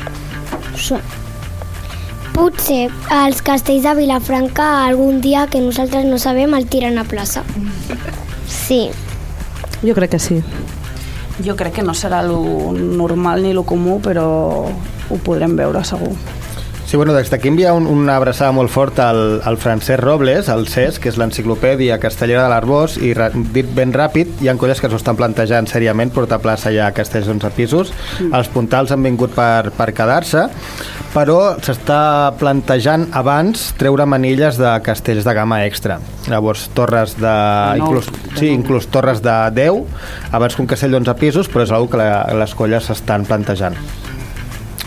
S7: Sí. Potser els castells de Vilafranca algun dia que nosaltres no sabem el tiren a plaça. Sí.
S10: Jo crec que sí.
S4: Jo crec que no serà lo normal ni lo comú, però ho podrem veure segur.
S2: Sí, bueno, des d'aquí envia un, una abraçada molt forta al, al Francesc Robles, al CES, que és l'enciclopèdia castellera de l'Arbós, i dit ben ràpid, hi ha colles que s'ho estan plantejant seriament portar plaça ja a castells d'11 pisos.
S4: Mm.
S2: Els puntals han vingut per, per quedar-se, però s'està plantejant abans treure manilles de castells de gamma extra. Llavors, torres de...
S4: De nou,
S2: inclús,
S4: de
S2: sí, inclús torres de 10, abans que un castell d'11 pisos, però és una que la, les colles s'estan plantejant.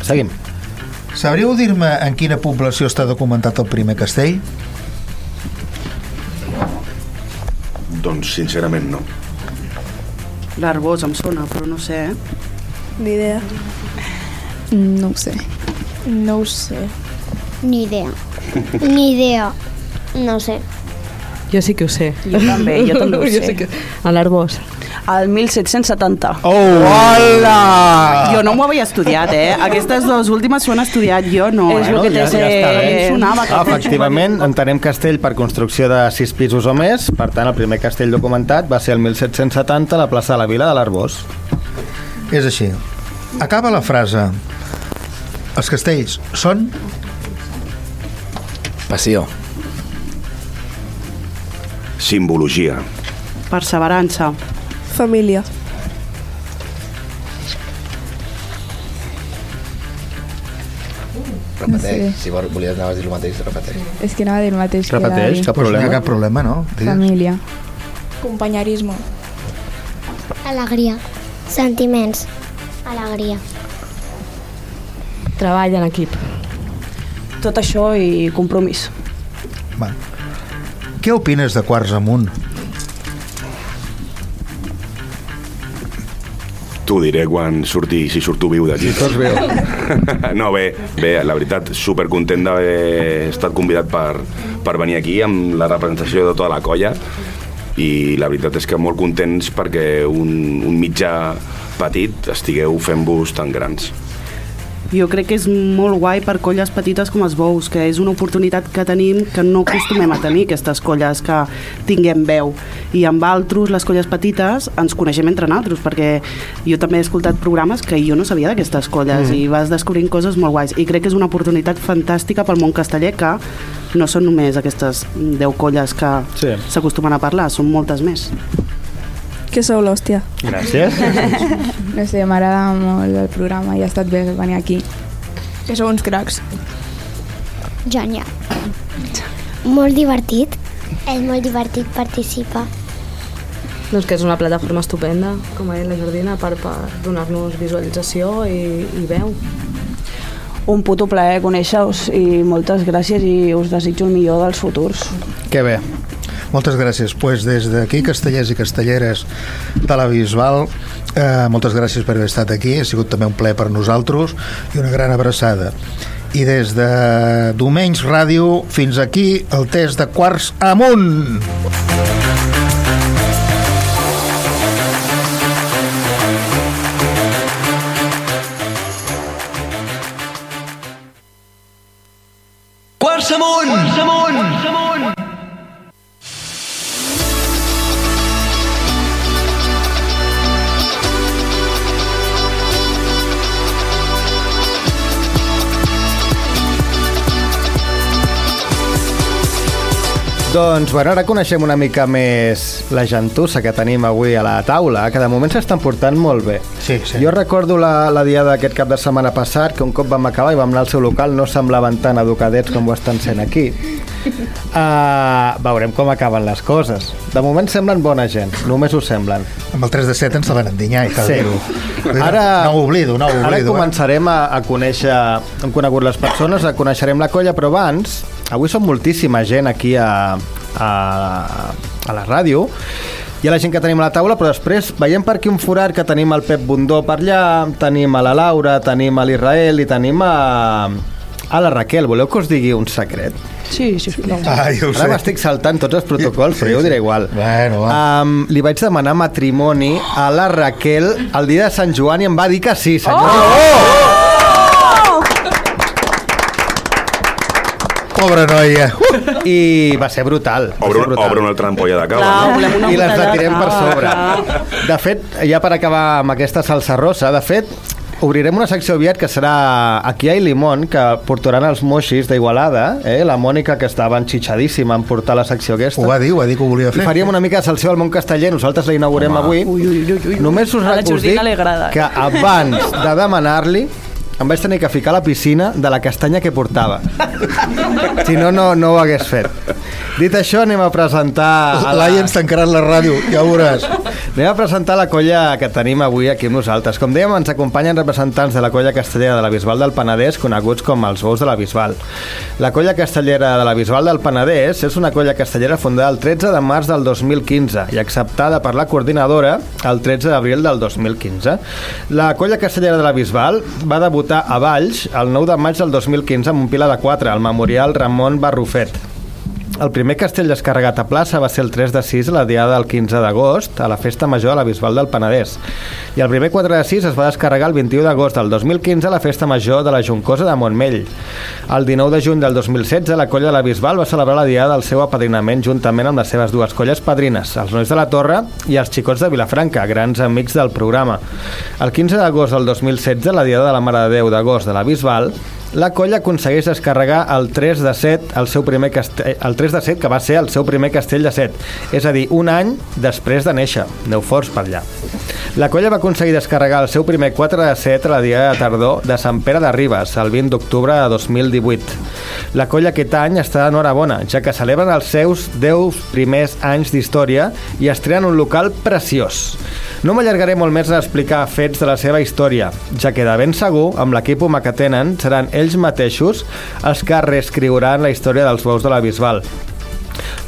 S2: Seguim.
S3: Sabríeu dir-me en quina població està documentat el primer castell?
S1: Doncs, sincerament, no.
S4: L'Arbós em sona, però no sé, eh?
S5: Ni idea.
S6: No ho sé.
S9: No ho sé.
S7: Ni idea. Ni idea. No sé.
S10: Jo sí que ho sé.
S4: Jo també, jo també ho
S10: jo
S4: sé.
S10: Sí que... A l'Arbós.
S4: El 1770.
S2: Oh! Hola!
S4: Jo no m'ho havia estudiat, eh? Aquestes dues últimes s'ho han estudiat, jo no.
S2: Bueno,
S4: és el que
S2: ja-
S4: té
S2: ja està bé.
S4: sonava que
S2: Ah, efectivament, entenem castell per construcció de 6 pisos o més, per tant, el primer castell documentat va ser el 1770 a la plaça de la Vila de l'Arbós.
S3: És així. Acaba la frase. Els castells són...
S8: Passió.
S1: Simbologia.
S4: Perseverança.
S5: Família.
S8: Repeteix.
S6: sé.
S8: Si vol- volies anar a dir el mateix, repeteix.
S6: És que anava a dir el mateix
S2: Repeteix, cap
S3: no
S2: problema.
S3: cap problema, no? Digues.
S6: Família.
S9: Companyerisme.
S7: Alegria. Sentiments. Alegria.
S10: Treball en equip.
S4: Tot això i compromís.
S3: Va. Què opines de Quarts Amunt?
S1: T'ho diré quan surti, si surto viu d'aquí.
S2: Si tots viu.
S1: no, bé, bé, la veritat, super content d'haver estat convidat per, per venir aquí amb la representació de tota la colla i la veritat és que molt contents perquè un, un mitjà petit estigueu fent-vos tan grans.
S4: Jo crec que és molt guai per colles petites com els bous, que és una oportunitat que tenim que no acostumem a tenir, aquestes colles que tinguem veu. I amb altres, les colles petites, ens coneixem entre nosaltres, perquè jo també he escoltat programes que jo no sabia d'aquestes colles
S2: Mm.
S4: i vas descobrint coses molt guais. I crec que és una oportunitat fantàstica pel món casteller que no són només aquestes 10 colles que
S2: Sí.
S4: s'acostumen a parlar, són moltes més.
S5: Que sou l'hòstia.
S2: Gràcies.
S6: No sé, m'agrada molt el programa i ha estat bé venir aquí.
S9: Que sou uns cracs.
S7: Genial. Molt divertit. És molt divertit participar.
S10: Doncs que és una plataforma estupenda, com ha dit la Jordina, per, per donar-nos visualització i, i veu.
S4: Un puto plaer conèixer-us i moltes gràcies i us desitjo el millor dels futurs.
S2: Que bé.
S3: Moltes gràcies. Pues des d'aquí, castellers i castelleres de la Bisbal, eh, moltes gràcies per haver estat aquí. Ha sigut també un plaer per nosaltres i una gran abraçada. I des de Domenys Ràdio fins aquí el test de quarts amunt.
S2: Doncs, bueno, ara coneixem una mica més la gentussa que tenim avui a la taula, que de moment s'estan portant molt bé.
S3: Sí, sí.
S2: Jo recordo la, la diada d'aquest cap de setmana passat, que un cop vam acabar i vam anar al seu local, no semblaven tan educadets com ho estan sent aquí. Uh, veurem com acaben les coses. De moment semblen bona gent, només ho semblen.
S3: Amb el 3 de 7 ens la van endinyar, i cal
S2: Sí.
S3: dir-ho.
S2: Ara,
S3: No ho oblido, no ho
S2: Ara
S3: oblido. eh?
S2: començarem a, a conèixer, hem conegut les persones, a coneixerem la colla, però abans, avui som moltíssima gent aquí a, a, a la ràdio, i a la gent que tenim a la taula, però després veiem per aquí un forat que tenim el Pep Bundó per allà, tenim a la Laura, tenim a l'Israel i tenim a, a la Raquel. Voleu que us digui un secret?
S4: Sí, sisplau.
S3: Ah, sé.
S2: Ara m'estic saltant tots els protocols, però jo ho diré igual.
S3: Bueno, va.
S2: Um, li vaig demanar matrimoni a la Raquel el dia de Sant Joan i em va dir que sí, senyor. Oh!
S3: Pobra noia.
S2: I va ser brutal. Va
S1: Obre,
S2: ser brutal.
S1: obre una altra ampolla de cava.
S4: Clar,
S1: no?
S2: I les retirem per sobre.
S4: clar.
S2: De fet, ja per acabar amb aquesta salsa rosa, de fet, obrirem una secció aviat que serà Aquí hi ha limón, que portaran els moixis d'Igualada, eh? la Mònica que estava enxitxadíssima en portar la secció aquesta.
S3: Ho va dir, ho va dir que ho volia
S2: I
S3: fer.
S2: faríem una mica de salseu al món casteller, nosaltres la inaugurem avui.
S4: Ui, ui, ui, ui.
S2: Només us,
S4: A la
S2: us dic que abans de demanar-li em vaig tenir que ficar a la piscina de la castanya que portava. Si no, no, no ho hagués fet. Dit això, anem a presentar... a la-
S3: ens tancaran la ràdio, ja ho veuràs.
S2: Anem a presentar la colla que tenim avui aquí amb nosaltres. Com dèiem, ens acompanyen representants de la colla castellera de la Bisbal del Penedès, coneguts com els Bous de la Bisbal. La colla castellera de la Bisbal del Penedès és una colla castellera fundada el 13 de març del 2015 i acceptada per la coordinadora el 13 d'abril del 2015. La colla castellera de la Bisbal va debutar a Valls el 9 de maig del 2015 amb un pila de 4 al Memorial Ramon Barrufet. El primer castell descarregat a plaça va ser el 3 de 6 a la diada del 15 d'agost a la Festa Major a la Bisbal del Penedès. I el primer 4 de 6 es va descarregar el 21 d'agost del 2015 a la Festa Major de la Juncosa de Montmell. El 19 de juny del 2016 la colla de la Bisbal va celebrar la diada del seu apadrinament juntament amb les seves dues colles padrines, els Nois de la Torre i els Xicots de Vilafranca, grans amics del programa. El 15 d'agost del 2016, la diada de la Mare de Déu d'agost de la Bisbal, la colla aconsegueix descarregar el 3 de 7, el seu primer castell, el 3 de 7, que va ser el seu primer castell de 7, és a dir, un any després de néixer. Aneu forts per allà. La colla va aconseguir descarregar el seu primer 4 de 7 a la dia de tardor de Sant Pere de Ribes, el 20 d'octubre de 2018. La colla aquest any està d'enhorabona, ja que celebren els seus 10 primers anys d'història i estrenen un local preciós. No m'allargaré molt més a explicar fets de la seva història, ja que de ben segur, amb l'equip humà que tenen, seran ells mateixos els que reescriuran la història dels bous de la Bisbal.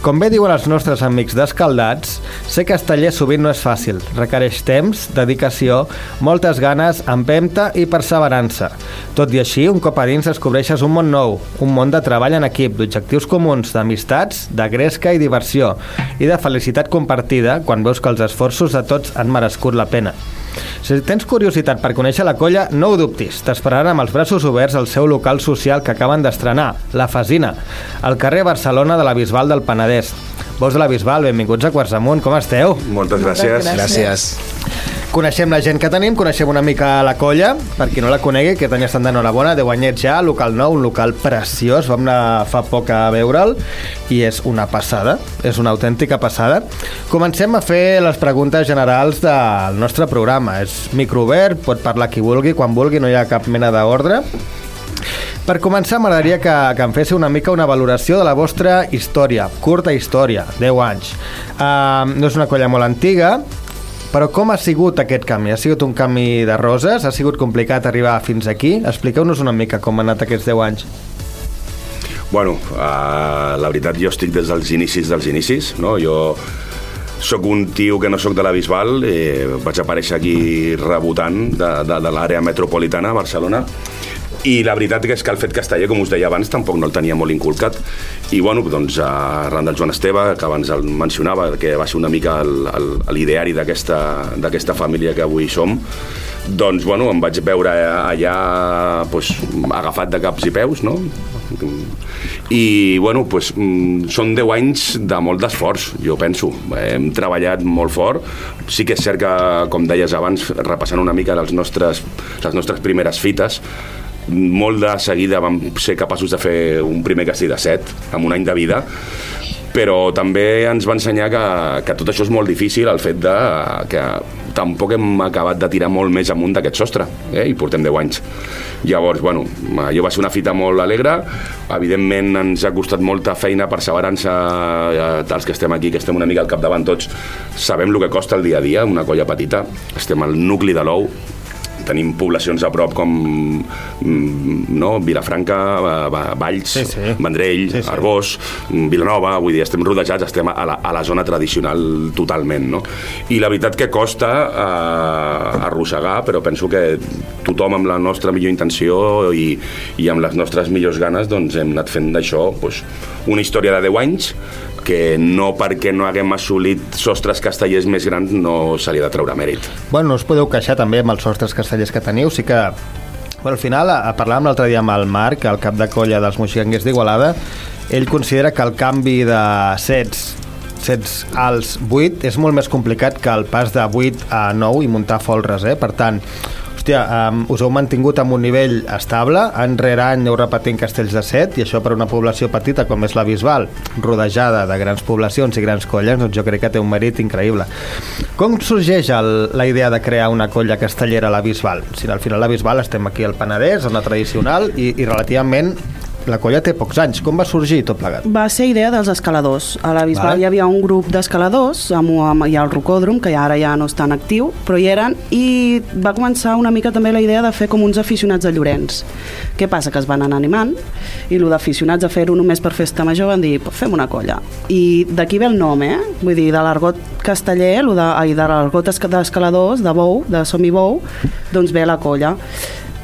S2: Com bé diuen els nostres amics d'Escaldats, ser casteller sovint no és fàcil. Requereix temps, dedicació, moltes ganes, empenta i perseverança. Tot i així, un cop a dins descobreixes un món nou, un món de treball en equip, d'objectius comuns, d'amistats, de gresca i diversió, i de felicitat compartida quan veus que els esforços de tots han merescut la pena. Si tens curiositat per conèixer la colla, no ho dubtis. T'esperaran amb els braços oberts al seu local social que acaben d'estrenar, La Fasina, al carrer Barcelona de la Bisbal del Penedès. Vos de la Bisbal, benvinguts a Quarts Amunt, com esteu?
S1: Moltes gràcies.
S8: Gràcies.
S2: Coneixem la gent que tenim, coneixem una mica la colla, per qui no la conegui, aquest any estan d'enhorabona, 10 anyets ja, local nou, un local preciós, vam anar fa poc a veure'l, i és una passada, és una autèntica passada. Comencem a fer les preguntes generals del nostre programa, és microobert, pot parlar qui vulgui, quan vulgui, no hi ha cap mena d'ordre. Per començar, m'agradaria que, que em féssiu una mica una valoració de la vostra història, curta història, 10 anys. Uh, no és una colla molt antiga, però com ha sigut aquest camí? Ha sigut un camí de roses? Ha sigut complicat arribar fins aquí? Expliqueu-nos una mica com han anat aquests 10 anys.
S1: Bueno, uh, la veritat, jo estic des dels inicis dels inicis, no? Jo sóc un tio que no sóc de la Bisbal, eh, vaig aparèixer aquí rebotant de, de, de l'àrea metropolitana, a Barcelona, i la veritat és que el fet casteller, com us deia abans, tampoc no el tenia molt inculcat. I bueno, doncs arran del Joan Esteve, que abans el mencionava, que va ser una mica l'ideari d'aquesta família que avui som, doncs bueno, em vaig veure allà doncs, agafat de caps i peus, no? I bueno, doncs, són 10 anys de molt d'esforç, jo penso. Hem treballat molt fort. Sí que és cert que, com deies abans, repassant una mica les nostres, les nostres primeres fites, molt de seguida vam ser capaços de fer un primer castell de set, amb un any de vida, però també ens va ensenyar que, que tot això és molt difícil, el fet de que tampoc hem acabat de tirar molt més amunt d'aquest sostre, eh? i portem 10 anys. Llavors, bueno, allò va ser una fita molt alegre, evidentment ens ha costat molta feina, perseverança, eh, dels que estem aquí, que estem una mica al capdavant tots, sabem el que costa el dia a dia, una colla petita, estem al nucli de l'ou, tenim poblacions a prop com mm, no, Vilafranca, eh, Va- Valls, sí, sí. Vendrell, sí, sí. Arbós, mm, Vilanova, vull dir, estem rodejats, estem a la, a la zona tradicional totalment, no? I la veritat que costa eh, arrossegar, però penso que tothom amb la nostra millor intenció i, i amb les nostres millors ganes doncs hem anat fent d'això doncs, una història de 10 anys que no perquè no haguem assolit sostres castellers més grans no se li ha de treure mèrit.
S2: Bueno, no us podeu queixar també amb els sostres castellers que teniu, sí que... Bueno, al final, a, a parlàvem l'altre dia amb el Marc, el cap de colla dels moxiganguers d'Igualada, ell considera que el canvi de sets sets als 8 és molt més complicat que el pas de 8 a 9 i muntar folres, eh? Per tant, hòstia, um, us heu mantingut amb un nivell estable, any rere any aneu repetint castells de set, i això per una població petita com és la Bisbal, rodejada de grans poblacions i grans colles, doncs jo crec que té un mèrit increïble. Com sorgeix el, la idea de crear una colla castellera a la Bisbal? Si al final la Bisbal estem aquí al Penedès, zona tradicional, i, i relativament la colla té pocs anys. Com va sorgir tot plegat?
S11: Va ser idea dels escaladors. A la Bisbal
S2: Vale.
S11: hi havia un grup d'escaladors, amb, amb, hi ha el Rocòdrom, que ara ja no està en actiu, però hi eren, i va començar una mica també la idea de fer com uns aficionats a Llorenç. Què passa? Que es van anar animant, i el d'aficionats a fer-ho només per festa major van dir, "Pues fem una colla. I d'aquí ve el nom, eh? Vull dir, de l'argot casteller, lo de, ai, de l'argot esca- d'escaladors, de bou, de som i bou, doncs ve la colla.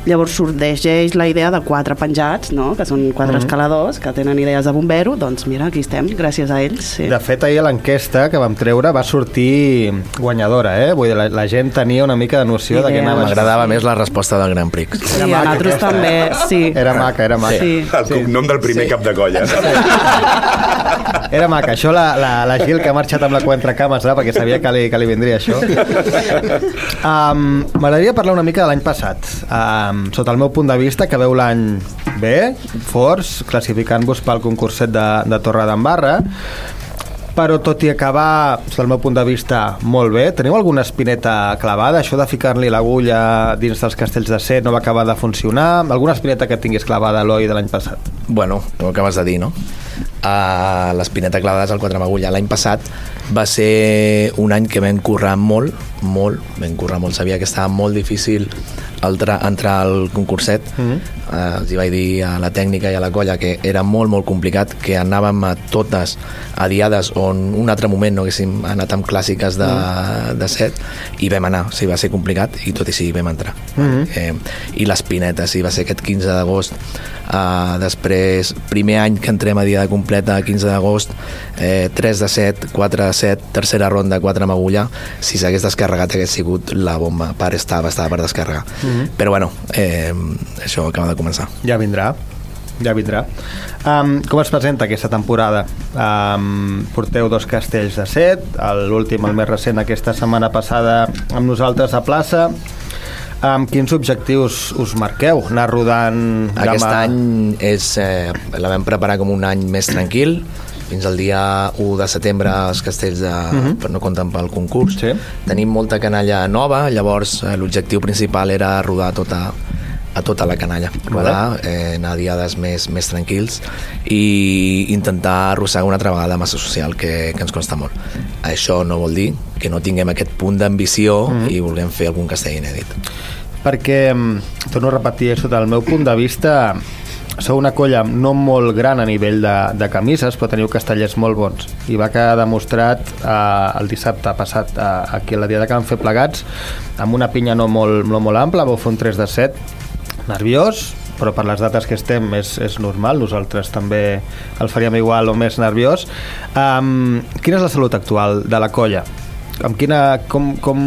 S11: Llavors sorgeix la idea de quatre penjats, no? que són quatre
S2: Mhm.
S11: escaladors que tenen idees de bombero, doncs mira, aquí estem, gràcies a ells. Sí.
S2: De fet, ahir a l'enquesta que vam treure va sortir guanyadora, eh? Vull dir, la, la gent tenia una mica de noció de què anava.
S8: M'agradava més la resposta del Grand Prix.
S11: Sí, a nosaltres també, sí.
S2: Era maca, era maca.
S11: Sí.
S1: El cognom del primer cap de colla.
S2: Era maca. Això la, la, la Gil, que ha marxat amb la cua entre cames, eh? perquè sabia que li, que li vindria això. Um, M'agradaria parlar una mica de l'any passat. Um, sota el meu punt de vista, que veu l'any bé, forts, classificant-vos pel concurset de, de Torre d'Embarra, però tot i acabar, sota el meu punt de vista, molt bé, teniu alguna espineta clavada? Això de ficar-li l'agulla dins dels castells de set no va acabar de funcionar? Alguna espineta que tinguis clavada a l'Oi de l'any passat?
S8: Bueno, ho acabes de dir, no? Uh, L'espineta clavada és el 4 amb agulla. L'any passat va ser un any que vam currar molt, molt, vam currar molt. Sabia que estava molt difícil altra, entrar al concurset. Mm -hmm. uh, els hi vaig dir a la tècnica i a la colla que era molt, molt complicat, que anàvem a totes a diades on un altre moment no haguéssim anat amb clàssiques de, mm. de set i vam anar, o sigui, va ser complicat i tot i així vam entrar.
S2: Mhm.
S8: Eh, I l'espineta, sí, va ser aquest 15 d'agost Uh, després, primer any que entrem a dia de completa, 15 d'agost, eh, 3 de 7, 4 de 7, tercera ronda, 4 amb agulla. Si s'hagués descarregat hagués sigut la bomba, per estava, estava per descarregar.
S2: Mhm.
S8: Però bueno, eh, això acaba de començar.
S2: Ja vindrà, ja vindrà. Um, com es presenta aquesta temporada? Um, porteu dos castells de set, l'últim, el més recent, aquesta setmana passada amb nosaltres a plaça. Amb quins objectius us marqueu? Anar rodant...
S8: Aquest
S2: demà?
S8: any és, eh, la vam preparar com un any més tranquil, fins al dia 1 de setembre els castells de,
S2: Mhm.
S8: però no compten pel concurs.
S2: Sí.
S8: Tenim molta canalla nova, llavors eh, l'objectiu principal era rodar tota, a tota la canalla, rodar, eh, anar a diades més, més tranquils i intentar arrossegar una altra vegada massa social que, que ens costa molt. Això no vol dir que no tinguem aquest punt d'ambició
S2: Mhm.
S8: i vulguem fer algun castell inèdit.
S2: perquè, em, torno a repetir, sota el meu punt de vista, sou una colla no molt gran a nivell de, de camises, però teniu castellers molt bons. I va quedar demostrat eh, el dissabte passat eh, aquí a la Diada que vam fer plegats, amb una pinya no molt, no molt ampla, vau fer un 3 de 7, nerviós, però per les dates que estem és, és normal, nosaltres també el faríem igual o més nerviós. Um, quina és la salut actual de la colla? Amb quina, com, com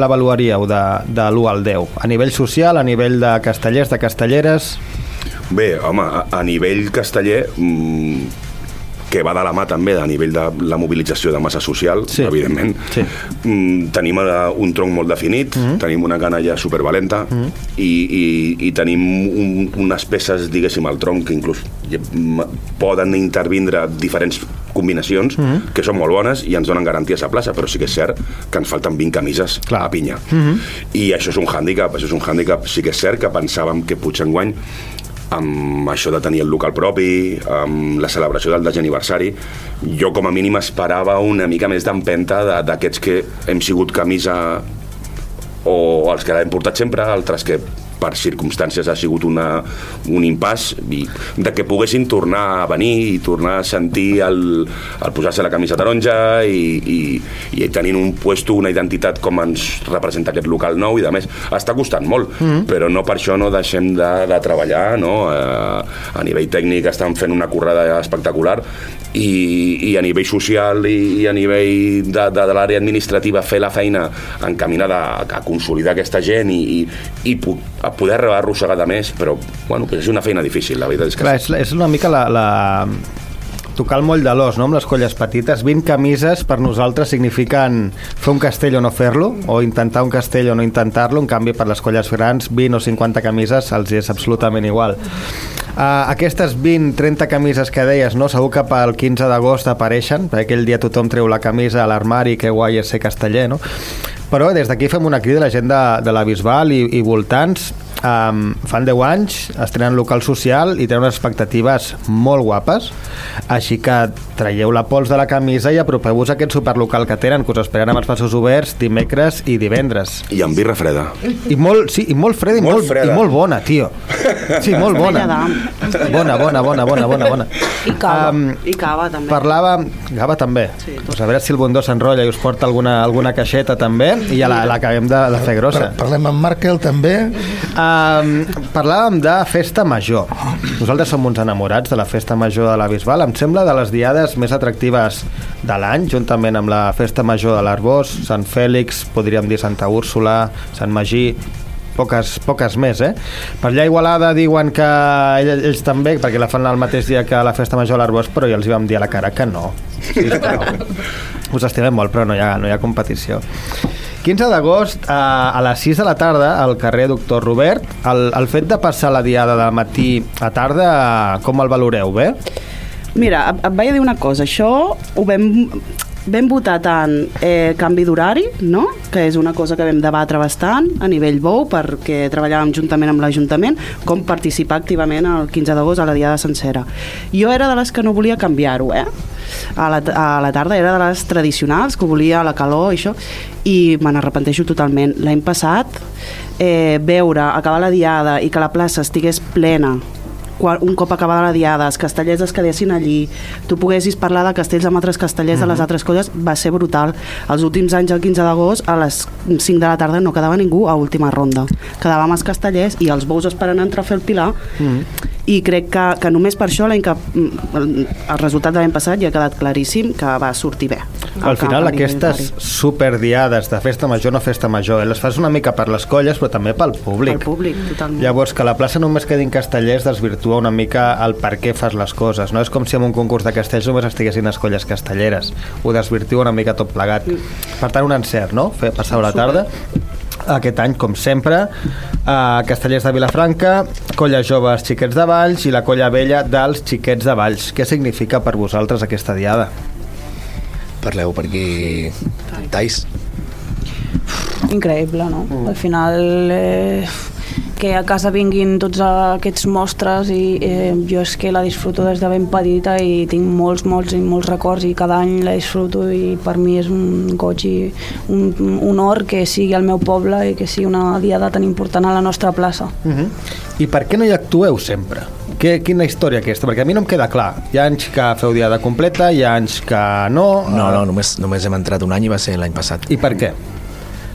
S2: l'avaluaríeu de, de l'1 al 10? A nivell social, a nivell de castellers, de castelleres?
S1: Bé, home, a, a nivell casteller, mm, que va de la mà també a nivell de la mobilització de massa social,
S2: Sí.
S1: evidentment.
S2: Sí.
S1: Mm, tenim eh, un tronc molt definit,
S2: Mhm.
S1: tenim una canalla supervalenta
S2: Mhm.
S1: i, i, i tenim un, unes peces, diguéssim, al tronc que inclús m- poden intervindre diferents combinacions
S2: Mhm.
S1: que són molt bones i ens donen garanties a plaça, però sí que és cert que ens falten 20 camises Clar. a pinya.
S2: Mhm.
S1: I això és un hàndicap, això és un hàndicap. Sí que és cert que pensàvem que potser enguany amb això de tenir el local propi, amb la celebració del desè aniversari, jo com a mínim esperava una mica més d'empenta de- d'aquests que hem sigut camisa o els que l'hem portat sempre, altres que per circumstàncies ha sigut una, un impàs i de que poguessin tornar a venir i tornar a sentir el, el posar-se la camisa taronja i, i, i tenint un puesto, una identitat com ens representa aquest local nou i de més. Està costant molt,
S2: Mhm.
S1: però no per això no deixem de, de treballar, no? Eh, a nivell tècnic estan fent una currada espectacular i, i a nivell social i, i a nivell de, de, de l'àrea administrativa fer la feina encaminada a, a consolidar aquesta gent i, i, i a poder arrossegar de més, però bueno, és una feina difícil, la veritat és que
S2: Clar, és, és una mica la, la... tocar el moll de l'os, no?, amb les colles petites. 20 camises per nosaltres signifiquen fer un castell o no fer-lo, o intentar un castell o no intentar-lo, en canvi per les colles grans 20 o 50 camises els és absolutament igual. Uh, aquestes 20-30 camises que deies, no? segur que pel 15 d'agost apareixen, perquè aquell dia tothom treu la camisa a l'armari, que guai és ser casteller, no? Però des d'aquí fem una crida a la gent de, de la Bisbal i, i voltants. Um, fan 10 anys, estrenen local social i tenen unes expectatives molt guapes, així que traieu la pols de la camisa i apropeu-vos a aquest superlocal que tenen, que us esperen amb els passos oberts dimecres i divendres.
S1: I amb birra freda.
S2: I molt, sí, i molt freda i
S1: Molt
S2: molt,
S1: freda.
S2: i molt bona, tio. Sí, molt bona. Bona, bona, bona, bona, bona, bona.
S11: I cava.
S2: Um,
S11: I cava, també.
S2: Parlàvem... Gava també. Sí, pues a veure si el Bondó s'enrotlla i us porta alguna, alguna caixeta també i ja la- l'acabem de, de fer grossa.
S3: Parlem amb Markel també.
S2: Parlàvem de festa major. Nosaltres som uns enamorats de la festa major de la Bisbal. Em sembla de les diades més atractives de l'any, juntament amb la festa major de l'Arbós, Sant Fèlix, podríem dir Santa Úrsula, Sant Magí, poques, poques més, eh? Per allà Igualada diuen que ells, ells també, perquè la fan el mateix dia que la festa major a l'Arbós, però ja els hi vam dir a la cara que no. Sisplau. Us estimem molt, però no hi ha, no hi ha competició. 15 d'agost a, a les 6 de la tarda al carrer Doctor Robert el, el fet de passar la diada de matí a tarda com el valoreu, bé?
S11: Mira, et vaig dir una cosa. Això ho vam, vam votar tant eh, canvi d'horari, no? que és una cosa que vam debatre bastant a nivell BOU perquè treballàvem juntament amb l'Ajuntament, com participar activament el 15 d'agost a la Diada Sencera. Jo era de les que no volia canviar-ho, eh? A la, a la tarda era de les tradicionals, que volia la calor i això, i me n'arrepenteixo totalment. L'any passat, eh, veure acabar la Diada i que la plaça estigués plena un cop acabada la diada, els castellers es quedessin allí, tu poguessis parlar de castells amb altres castellers de les altres colles, va ser brutal. Els últims anys, el 15 d'agost, a les 5 de la tarda no quedava ningú a última ronda. Quedàvem els castellers i els bous esperant entrar a fer el pilar i crec que, que només per això l'any que el, el resultat de l'any passat ja ha quedat claríssim que va sortir bé.
S2: Al final aquestes superdiades de festa major no festa major, eh, les fas una mica per les colles però també pel públic.
S11: Pel públic, totalment.
S2: Llavors, que la plaça només quedin castellers desvirtua una mica el per què fas les coses. No és com si en un concurs de castells només estiguessin les colles castelleres. Ho desvirtua una mica tot plegat. Per tant, un encert, no? Fer passar la tarda. Aquest any, com sempre, a Castellers de Vilafranca, Colla Joves Xiquets de Valls i la Colla Vella dels Xiquets de Valls. Què significa per vosaltres aquesta diada?
S8: Parleu per aquí... Tais.
S4: Increïble, no? Mm. Al final eh, que a casa vinguin tots aquests mostres i eh, jo és que la disfruto des de ben petita i tinc molts, molts i molts records i cada any la disfruto i per mi és un goig i un, un honor que sigui el meu poble i que sigui una diada tan important a la nostra plaça.
S2: Uh -huh. I per què no hi actueu sempre? Que, quina història aquesta? Perquè a mi no em queda clar. Hi ha anys que feu diada completa, hi ha anys que no...
S8: No, no, només, només hem entrat un any i va ser l'any passat.
S2: I per què?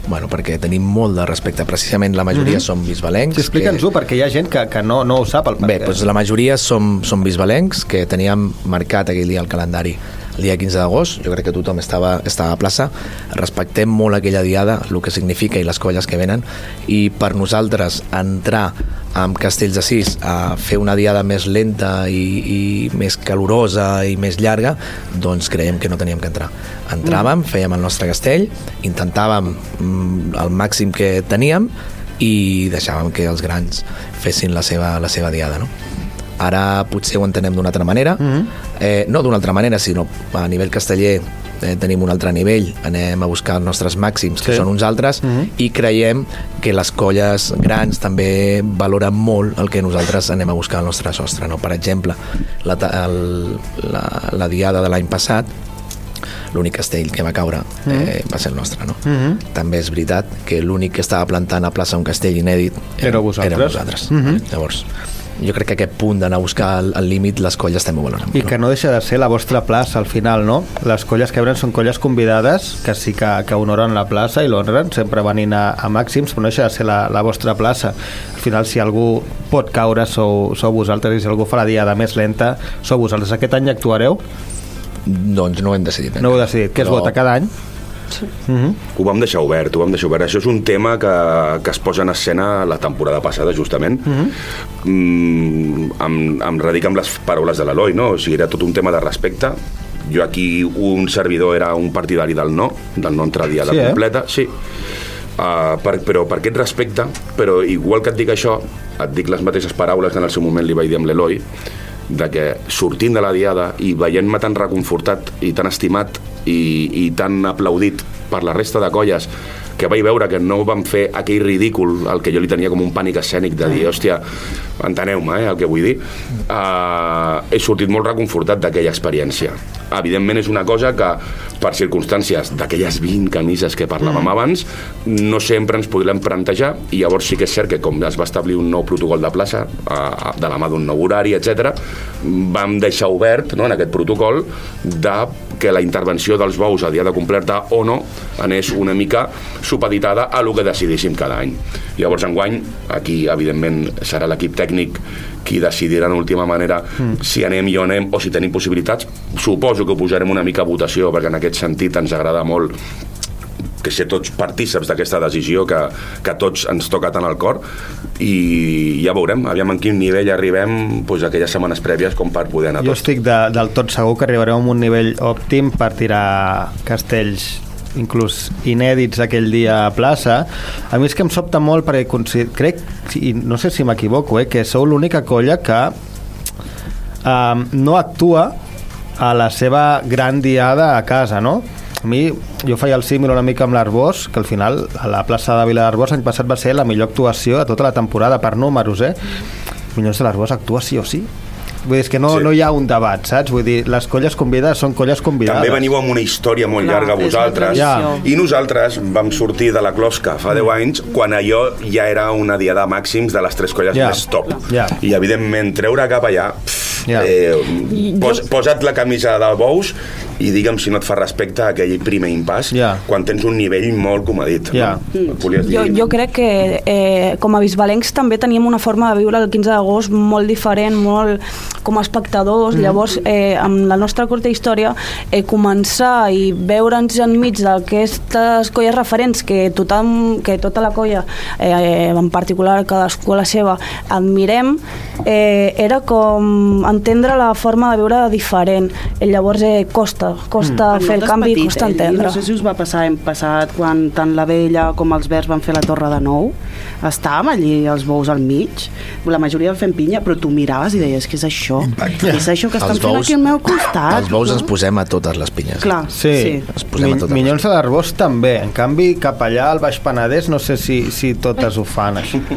S8: Bueno, perquè tenim molt de respecte. Precisament la majoria
S2: Mhm.
S8: som bisbalencs.
S2: Sí, Explica'ns-ho, perquè hi ha gent que, que no, no ho sap el
S8: Bé, doncs la majoria som, som bisbalencs, que teníem marcat aquell dia al calendari el dia 15 d'agost, jo crec que tothom estava, estava a plaça, respectem molt aquella diada, el que significa i les colles que venen, i per nosaltres entrar amb Castells de 6 a fer una diada més lenta i, i més calorosa i més llarga, doncs creiem que no teníem que entrar. Entràvem, fèiem el nostre castell, intentàvem mm, el màxim que teníem i deixàvem que els grans fessin la seva, la seva diada, no? Ara potser ho entenem d'una altra manera, mm -hmm. eh, no d'una altra manera, sinó a nivell casteller eh, tenim un altre nivell, anem a buscar els nostres màxims, que
S2: Sí.
S8: són uns altres,
S2: Mhm.
S8: mm -hmm. i creiem que les colles grans també valoren molt el que nosaltres anem a buscar al nostre sostre. No? Per exemple, la, el, la, la diada de l'any passat, l'únic castell que va caure eh, va ser el nostre. No?
S2: Mhm.
S8: També és veritat que l'únic que estava plantant a plaça un castell inèdit
S2: Éreu vosaltres.
S8: Érem vosaltres.
S2: Mhm.
S8: Llavors, jo crec que aquest punt d'anar a buscar el, límit les colles també ho valoren.
S2: I que no deixa de ser la vostra plaça al final, no? Les colles que venen són colles convidades que sí que, que honoren la plaça i l'honren, sempre venint a, a màxims, però no deixa de ser la, la vostra plaça. Al final, si algú pot caure, sou, sou vosaltres, i si algú fa la diada més lenta, sou vosaltres. Aquest any actuareu?
S8: Doncs no ho hem decidit.
S2: No ho heu decidit. Què es vota cada any? Mhm.
S1: Ho vam deixar obert, ho vam deixar obert. Això és un tema que, que es posa en escena la temporada passada, justament.
S2: Mhm.
S1: Mm, em, em radica amb les paraules de l'Eloi, no? O sigui, era tot un tema de respecte. Jo aquí, un servidor era un partidari del no, del no entrar a diada
S2: Sí, eh?
S1: completa, sí. Uh, per, però per aquest respecte, però igual que et dic això, et dic les mateixes paraules que en el seu moment li vaig dir amb l'Eloi, de que sortint de la diada i veient-me tan reconfortat i tan estimat i, i tan aplaudit per la resta de colles que vaig veure que no van fer aquell ridícul el que jo li tenia com un pànic escènic de dir, hòstia, enteneu-me eh, el que vull dir uh, he sortit molt reconfortat d'aquella experiència evidentment és una cosa que per circumstàncies d'aquelles 20 camises que parlàvem mm. abans no sempre ens podrem plantejar i llavors sí que és cert que com es va establir un nou protocol de plaça uh, de la mà d'un nou horari, etc vam deixar obert no, en aquest protocol de que la intervenció dels bous a diada completa o no anés una mica supeditada a lo que decidíssim cada any. Llavors, enguany, aquí, evidentment, serà l'equip tècnic qui decidirà en última manera mm. si anem i on anem o si tenim possibilitats. Suposo que ho posarem una mica a votació, perquè en aquest sentit ens agrada molt que ser tots partíceps d'aquesta decisió que, que tots ens toca tant al cor i ja veurem, aviam en quin nivell arribem doncs, aquelles setmanes prèvies com per poder anar
S2: Jo
S1: tots.
S2: estic de, del tot segur que arribareu a un nivell òptim per tirar castells inclús inèdits aquell dia a plaça. A mi és que em sobta molt perquè consider... crec, i no sé si m'equivoco, eh, que sou l'única colla que um, no actua a la seva gran diada a casa, no? A mi, jo feia el símil una mica amb l'Arbós, que al final a la plaça de Vila d'Arbós l'any passat va ser la millor actuació de tota la temporada per números, eh? Minyons de l'Arbós actua sí o sí. Vull dir, és que no,
S1: Sí.
S2: no hi ha un debat, saps? Vull dir, les colles convidades són colles convidades.
S1: També veniu amb una història molt
S2: Clar,
S1: llarga vosaltres
S2: tradició.
S1: i nosaltres vam sortir de la closca fa 10 anys quan allò ja era una diada màxims de les tres colles
S2: Ja.
S1: més top
S2: Ja.
S1: i evidentment treure cap allà pff,
S2: Ja.
S1: eh, pos, posa't la camisa de bous i digue'm si no et fa respecte a aquell primer impàs
S2: Ja.
S1: quan tens un nivell molt comedit
S2: Ja.
S1: no? Volies dir?
S4: Jo, jo crec que eh, com a bisbalencs també teníem una forma de viure el 15 d'agost molt diferent, molt com a espectadors.
S1: Mm.
S4: Llavors, eh, amb la nostra curta història, eh, començar i veure'ns enmig d'aquestes colles referents que, tothom, que tota la colla, eh, en particular cadascú a la seva, admirem, eh, era com entendre la forma de viure diferent. Eh, llavors, eh, costa, costa
S11: Mm.
S4: fer el canvi,
S11: petit,
S4: costa
S11: eh?
S4: entendre.
S11: No sé si us va passar l'any passat quan tant la Vella com els Verds van fer la Torre de Nou. Estàvem allí els bous al mig, la majoria fent pinya, però tu miraves i deies, què és això? Què és això que estan
S8: Els
S11: fent
S8: bous-
S11: aquí al meu costat?
S8: Els bous ens posem a totes les pinyes.
S11: Clar,
S2: Sí,
S11: sí.
S8: Ens posem a
S2: Mi,
S8: totes
S2: Minyons de l'Arbós també. En canvi, cap allà al Baix Penedès no sé si, si totes ho fan, això.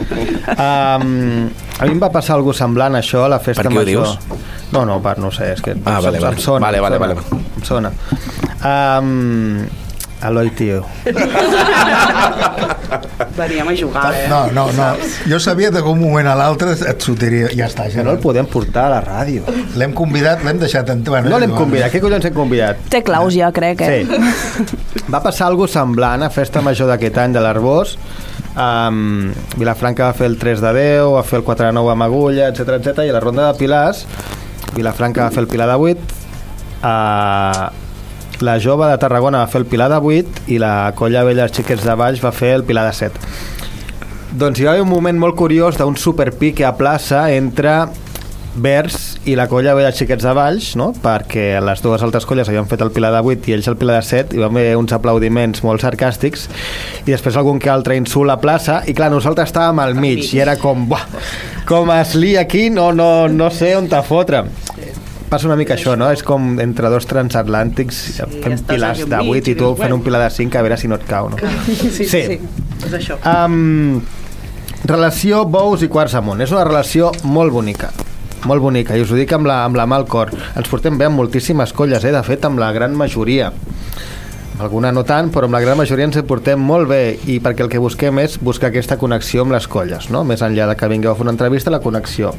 S2: Um, a mi em va passar alguna semblant això a la festa
S8: Per què ho
S2: major.
S8: dius?
S2: No, no, per no sé, és que
S8: Ah,
S2: em,
S8: vale,
S2: em
S8: vale.
S2: sona,
S8: Vale, vale, vale.
S2: Em sona. Um, Eloi, tio.
S11: Veníem a jugar, eh?
S3: No, no, no. Jo sabia que un moment a l'altre et sortiria... Ja està, ja
S2: No el podem portar a la ràdio.
S3: L'hem convidat, l'hem deixat... En... Bueno,
S2: No l'hem convidat. Què collons hem convidat?
S4: Té claus ja, crec, eh?
S2: Sí. Va passar alguna semblant a Festa Major d'aquest any de l'Arbós. Um, Vilafranca va fer el 3 de 10, va fer el 4 de 9 amb Agulla, etc etc. i a la ronda de Pilars, Vilafranca va fer el Pilar de 8, uh, la jove de Tarragona va fer el Pilar de 8 i la colla vella dels xiquets de Baix va fer el Pilar de 7. Doncs hi va haver un moment molt curiós d'un superpique a plaça entre Vers i la colla ve de xiquets de Valls, no? perquè les dues altres colles havien fet el Pilar de 8 i ells el Pilar de 7, i va haver uns aplaudiments molt sarcàstics, i després algun que altre insult a plaça, i clar, nosaltres estàvem al mig, i era com, buah, com es lia aquí, no, no, no sé on te fotre. Passa una mica això, no? És com entre dos transatlàntics fent
S11: estàs
S2: pilars de
S11: al mig
S2: 8 i tu fent un pilar de 5 a veure si no et cau, no?
S11: Sí, sí,
S2: Sí.
S11: sí. És això.
S2: Um, relació bous i quarts amunt. És una relació molt bonica molt bonica, i us ho dic amb la, amb la mà al cor. Ens portem bé amb moltíssimes colles, eh? de fet, amb la gran majoria. Alguna no tant, però amb la gran majoria ens portem molt bé i perquè el que busquem és buscar aquesta connexió amb les colles, no? més enllà de que vingueu a fer una entrevista, la connexió.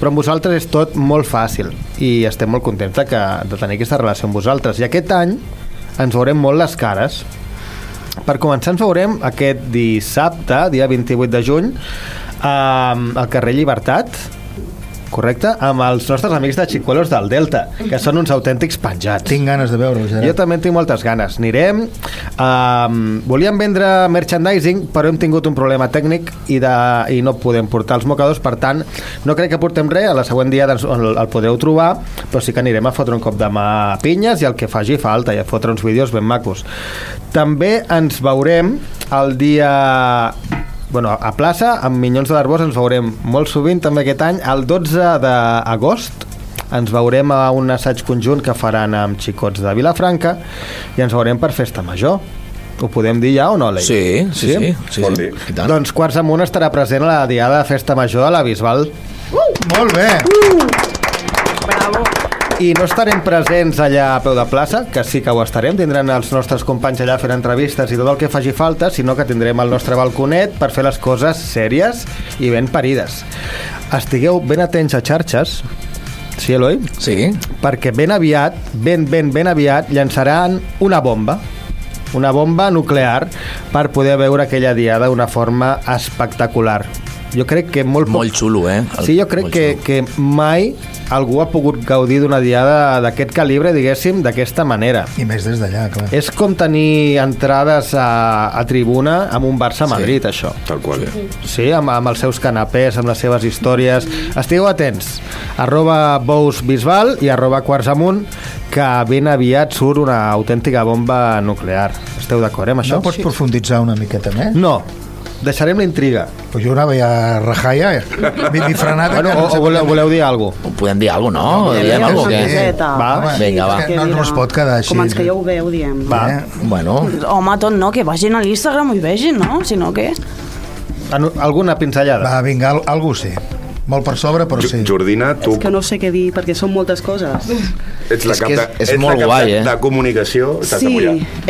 S2: Però amb vosaltres és tot molt fàcil i estem molt contents de, que, de tenir aquesta relació amb vosaltres. I aquest any ens veurem molt les cares, per començar ens veurem aquest dissabte, dia 28 de juny, al carrer Llibertat, correcte? Amb els nostres amics de Xicuelos del Delta, que són uns autèntics penjats.
S3: Tinc ganes de veure-ho, Gerard.
S2: Jo també tinc moltes ganes. Anirem. Um, volíem vendre merchandising, però hem tingut un problema tècnic i, de, i no podem portar els mocadors, per tant, no crec que portem res. A la següent dia doncs, el, el podreu trobar, però sí que anirem a fotre un cop de mà a pinyes i el que faci falta, i a fotre uns vídeos ben macos. També ens veurem el dia bueno, a plaça, amb Minyons de l'Arbós ens veurem molt sovint també aquest any, el 12 d'agost ens veurem a un assaig conjunt que faran amb xicots de Vilafranca i ens veurem per Festa Major ho podem dir ja o no, Lei?
S8: Sí, sí, sí, sí, sí. I tant.
S2: Doncs Quarts Amunt estarà present a la diada de Festa Major de la Bisbal
S3: Molt bé.
S11: Bravo.
S2: I no estarem presents allà a peu de plaça, que sí que ho estarem, tindran els nostres companys allà fent entrevistes i tot el que faci falta, sinó que tindrem el nostre balconet per fer les coses sèries i ben parides. Estigueu ben atents a xarxes, sí, Eloi?
S8: Sí.
S2: Perquè ben aviat, ben, ben, ben aviat, llançaran una bomba, una bomba nuclear per poder veure aquella diada d'una forma espectacular. Jo crec que molt poc...
S8: Molt xulo, eh? El-
S2: Sí, jo crec que, que mai algú ha pogut gaudir d'una diada d'aquest calibre, diguéssim, d'aquesta manera.
S3: I més des d'allà, clar.
S2: És com tenir entrades a, a tribuna amb un Barça-Madrid, això.
S1: Tal qual.
S2: Sí, amb, amb els seus canapés, amb les seves històries. Estigueu atents. Arroba Bous Bisbal i arroba Quarts Amunt, que ben aviat surt una autèntica bomba nuclear. Esteu d'acord eh, amb això?
S3: No pots profunditzar una miqueta més?
S2: No, deixarem la intriga.
S3: Pues jo anava ja a rajar ja, m'he frenat.
S2: Bueno, o, o voleu, voleu dir alguna cosa?
S8: Podem dir alguna cosa, no?
S3: podem
S8: Diem
S3: dir
S8: alguna cosa,
S11: coseta.
S2: Va,
S3: Home,
S8: Vinga, va.
S3: que no, no es pot quedar així.
S11: Com ens creieu bé, ho diem.
S2: Va.
S3: Eh?
S8: Bueno,
S4: Home, tot no, que vagin a l'Instagram i vegin, no? Si no, què?
S2: Alguna pinzellada?
S3: Va, vinga, al, algú sí. Molt per sobre, però sí.
S1: Jordina, tu
S11: És que no sé què dir, perquè són moltes coses.
S1: ets la
S8: És
S1: cap, de,
S8: és- és
S1: ets
S8: molt
S1: la cap
S8: guai,
S1: de,
S8: eh?
S1: de comunicació.
S11: Sí,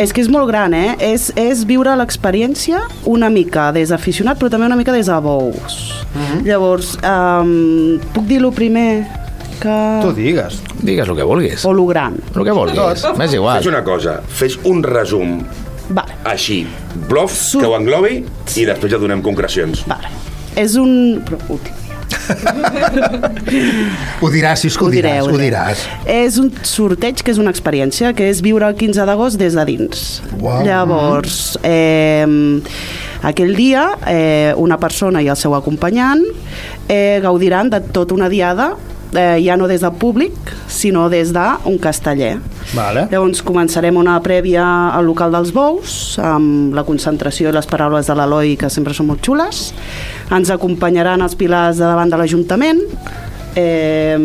S11: és que és molt gran, eh? És, és viure l'experiència una mica des d'aficionat, però també una mica des de bous. Llavors, um, puc dir lo primer que...
S2: Tu digues.
S8: digues el que vulguis.
S11: O lo gran.
S8: El que vulguis. M'és igual.
S1: Fes una cosa, fes un resum
S11: Vale,
S1: així, bluff,
S11: Su-
S1: que ho englobi, i després ja donem concrecions.
S11: vale. És un... Però, útil.
S3: Ho diràs, si ho,
S11: Ho
S3: diràs,
S11: ho
S3: ho diràs.
S11: És un sorteig que és una experiència, que és viure el 15 d'agost des de dins.
S3: Uau.
S11: Llavors, eh, aquell dia, eh, una persona i el seu acompanyant eh, gaudiran de tota una diada eh, ja no des del públic, sinó des d'un casteller.
S2: Vale.
S11: Llavors començarem una prèvia al local dels bous, amb la concentració i les paraules de l'Eloi, que sempre són molt xules. Ens acompanyaran els pilars de davant de l'Ajuntament, eh,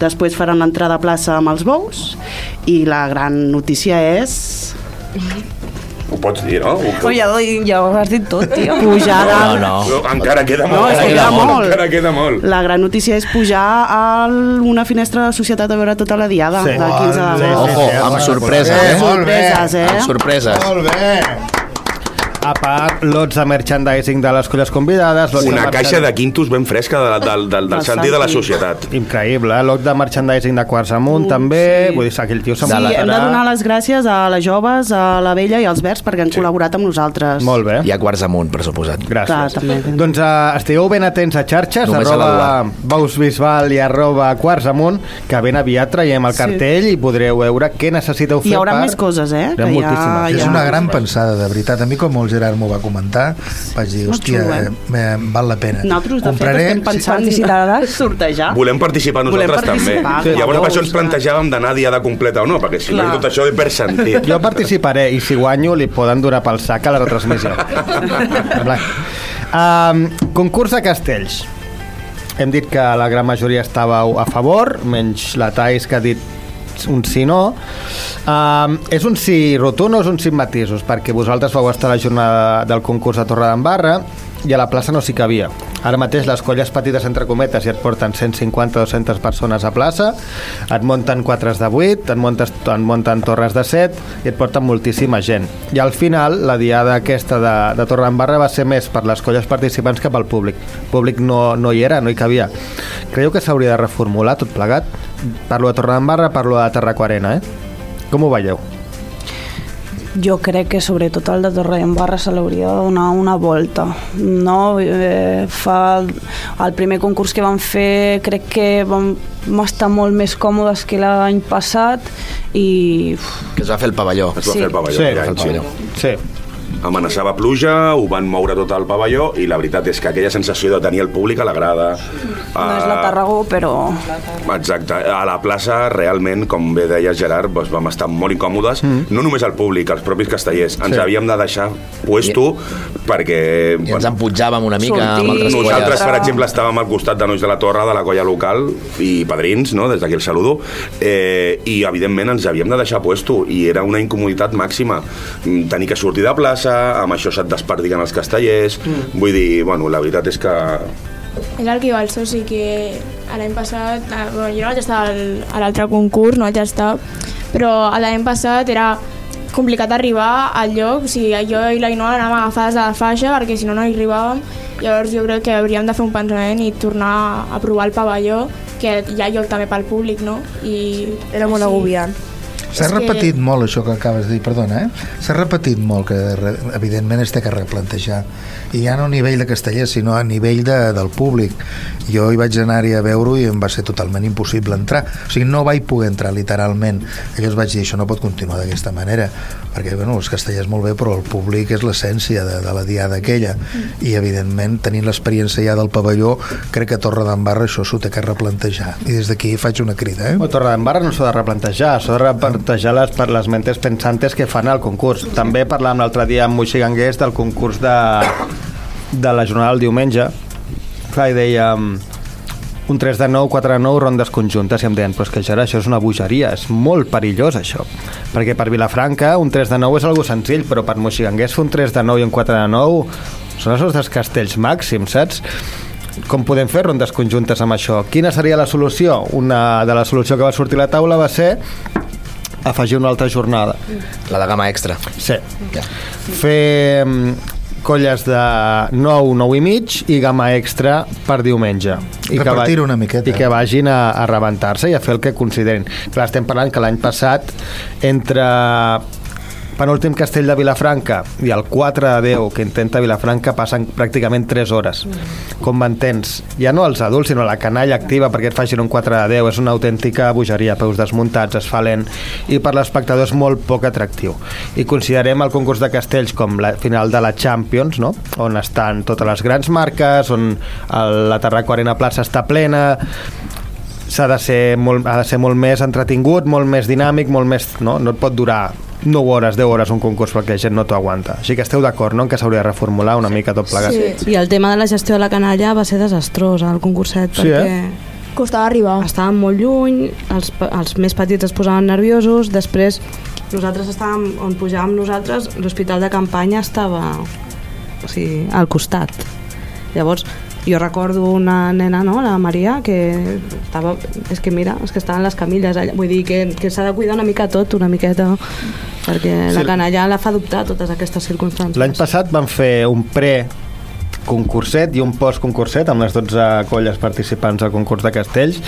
S11: després faran l'entrada a plaça amb els bous, i la gran notícia és
S1: Ho pots dir, no? Ho,
S4: Oh, ja, ja ho has dit tot, tio.
S11: pujar
S8: No,
S11: dalt...
S8: no.
S1: no, encara queda
S11: No,
S1: molt.
S11: que
S1: encara
S11: queda molt.
S1: Encara queda molt.
S11: La gran notícia és pujar a una finestra de societat a veure tota la diada
S2: Sí.
S11: del 15
S2: Sí,
S11: d'agost.
S2: sí,
S8: Ojo,
S2: sí,
S8: amb
S2: sí,
S8: sorpreses,
S3: Eh,
S8: eh?
S3: molt bé.
S11: Sorpreses, eh?
S8: Amb sorpreses.
S3: Molt bé.
S2: A part, lots de merchandising de les colles convidades... Lots
S1: Una
S2: de
S1: caixa de quintos ben fresca de, del, del, del
S11: Del
S1: sentit de la
S11: Santi.
S1: societat.
S2: Increïble, eh? lot de merchandising de Quarts Amunt, també.
S11: sí.
S2: Vull dir, aquell tio se'n
S11: Sí,
S2: matarà.
S11: hem de donar les gràcies a les joves, a la Vella i als Verds perquè han col·laborat amb nosaltres.
S2: Molt bé.
S8: I a quarts amunt, per suposat.
S2: Gràcies.
S11: Clar, també.
S2: Doncs uh, estigueu ben atents a xarxes,
S8: Només
S2: arroba
S8: la
S2: Baus Bisbal i arroba Quarts Amunt, que ben aviat traiem el
S11: Sí.
S2: cartell i podreu veure què necessiteu fer
S11: Hi haurà
S2: per...
S11: més coses, eh?
S2: Hi ha
S11: que
S2: moltíssimes.
S11: Ja,
S3: És una gran pensada, de veritat. A mi, com el Gerard m'ho va comentar, vaig dir, hòstia,
S11: eh?
S3: eh, val la pena.
S11: Nosaltres, de
S3: Compraré-
S11: fet, estem pensant
S4: Participaràs?
S11: sortejar.
S1: Volem participar
S11: Volem
S1: nosaltres
S11: participar,
S1: també.
S11: clar.
S1: Llavors per això ens plantejàvem d'anar diada completa o no, perquè si no
S11: Clar.
S1: tot això per sentit.
S2: Jo participaré i si guanyo li poden donar pel sac a la retransmissió. um, concurs de castells. Hem dit que la gran majoria estàveu a favor, menys la Thais que ha dit un sí no. Um, és un sí rotund o és un sí matisos? Perquè vosaltres vau estar a la jornada del concurs de Torredembarra i a la plaça no s'hi cabia. Ara mateix les colles petites, entre cometes, ja et porten 150-200 persones a plaça, et munten quatres de 8, et, muntes, et munten torres de 7 i et porten moltíssima gent. I al final, la diada aquesta de, de Torredembarra va ser més per les colles participants que pel públic. El públic no, no hi era, no hi cabia. Creieu que s'hauria de reformular tot plegat? Parlo de Torredembarra, parlo de Terraquarena, eh? Com ho veieu?
S4: Jo crec que sobretot el de Torredembarra se l'hauria de donar una volta. No? Eh, fa el, el primer concurs que vam fer crec que vam, vam estar molt més còmodes que l'any passat i
S8: Que es va fer el pavelló.
S1: Es va
S4: Sí.
S1: fer el pavelló.
S2: Sí,
S8: el pavelló.
S2: Sí.
S1: Amenaçava pluja, ho van moure tot el pavelló i la veritat és que aquella sensació de tenir el públic a la grada...
S4: no és la Tarragó, però...
S1: Exacte. A la plaça, realment, com bé deia Gerard, doncs vam estar molt incòmodes, mm. no només el públic, els propis castellers. Ens
S2: Sí.
S1: havíem de deixar puesto perquè...
S8: I ens emputjàvem una mica
S4: Sortir.
S8: amb altres
S1: Nosaltres,
S8: colles.
S1: per exemple, estàvem al costat de Nois de la Torre, de la colla local, i padrins, no? des d'aquí el saludo, eh, i evidentment ens havíem de deixar puesto, i era una incomoditat màxima. Mm, Tenir que sortir de plaça, amb això se't desperdiguen els castellers, mm. vull dir, bueno, la veritat és que
S9: És el que diu el soci, que l'any passat, eh, bueno, jo no vaig estar al- a l'altre concurs, no vaig estar, però l'any passat era complicat arribar al lloc, o sigui, jo i la Inoa anàvem agafades de la faixa perquè si no no hi arribàvem, llavors jo crec que hauríem de fer un pensament i tornar a provar el pavelló, que hi ha lloc també pel públic, no? I
S5: Era molt
S9: així-
S5: agobiant.
S3: S'ha
S9: És que-
S3: repetit molt això que acabes de dir, perdona, eh? S'ha repetit molt que re- evidentment es té que replantejar. I ja no a nivell de castellers, sinó a nivell de, del públic. Jo hi vaig anar-hi a veure-ho i em va ser totalment impossible entrar. O sigui, no vaig poder entrar literalment. Llavors vaig dir, això no pot continuar d'aquesta manera, perquè, bueno, els castellers molt bé, però el públic és l'essència de, de la diada aquella. I, evidentment, tenint l'experiència ja del pavelló, crec que a Torre d'Embarra això s'ho té que replantejar. I des d'aquí faig una crida, eh?
S2: O Torredembarra no s'ha de replantejar, s'ha de replantejar les, per les mentes pensantes que fan el concurs. També parlàvem l'altre dia amb Moixiganguers del concurs de, de la jornada del diumenge. Clar, i dèiem un 3 de 9, 4 de 9, rondes conjuntes, i em deien, però és que Gerard, això és una bogeria, és molt perillós això. Perquè per Vilafranca un 3 de 9 és algo senzill, però per Moixiganguers fer un 3 de 9 i un 4 de 9 són els nostres castells màxims, saps? com podem fer rondes conjuntes amb això? Quina seria la solució? Una de la solució que va sortir a la taula va ser afegir una altra jornada.
S8: La de gamma extra.
S2: Sí. Fer mm, colles de 9, 9 i mig i gamma extra per diumenge. I que va-
S3: Repartir-ho una miqueta.
S2: I que vagin a, a rebentar-se i a fer el que considerin. Clar, estem parlant que l'any passat entre penúltim castell de Vilafranca i el 4 de 10 que intenta Vilafranca passen pràcticament 3 hores. Com m'entens, ja no els adults sinó la canalla activa perquè et facin un 4 de 10 és una autèntica bogeria, peus desmuntats es fa lent i per l'espectador és molt poc atractiu. I considerem el concurs de castells com la final de la Champions no? on estan totes les grans marques on el, la Tarraco Arena Plaça està plena. S'ha de, ser molt, ha de ser molt més entretingut, molt més dinàmic, molt més, no? no et pot durar 9 hores, 10 hores un concurs perquè la gent no t'ho aguanta. Així que esteu d'acord, no?, en que s'hauria de reformular una mica tot plegat.
S10: Sí. I el tema de la gestió de la canalla va ser desastrós al concurset
S2: Sí,
S10: perquè
S2: eh?
S9: Costava arribar.
S10: estàvem molt lluny, els, els més petits es posaven nerviosos, després nosaltres estàvem, on pujàvem nosaltres, l'hospital de campanya estava o sigui, al costat. Llavors, jo recordo una nena, no?, la Maria, que estava, és que mira, és que estaven les camilles allà, vull dir que, que s'ha de cuidar una mica tot, una miqueta, perquè
S2: Sí.
S10: la canalla la fa dubtar totes aquestes circumstàncies.
S2: L'any passat van fer un pre concurset i un post-concurset amb les 12 colles participants al concurs de castells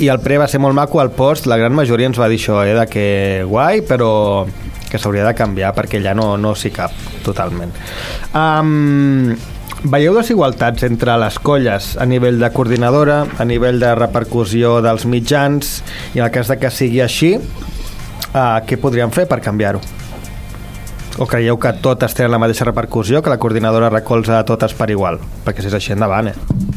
S2: i el pre va ser molt maco, el post la gran majoria ens va dir això, eh, de que guai, però que s'hauria de canviar perquè ja no, no s'hi cap totalment. Um, veieu desigualtats entre les colles a nivell de coordinadora, a nivell de repercussió dels mitjans i en el cas de que sigui així, uh, què podríem fer per canviar-ho? O creieu que totes tenen la mateixa repercussió, que la coordinadora recolza totes per igual? Perquè si és així, endavant, eh?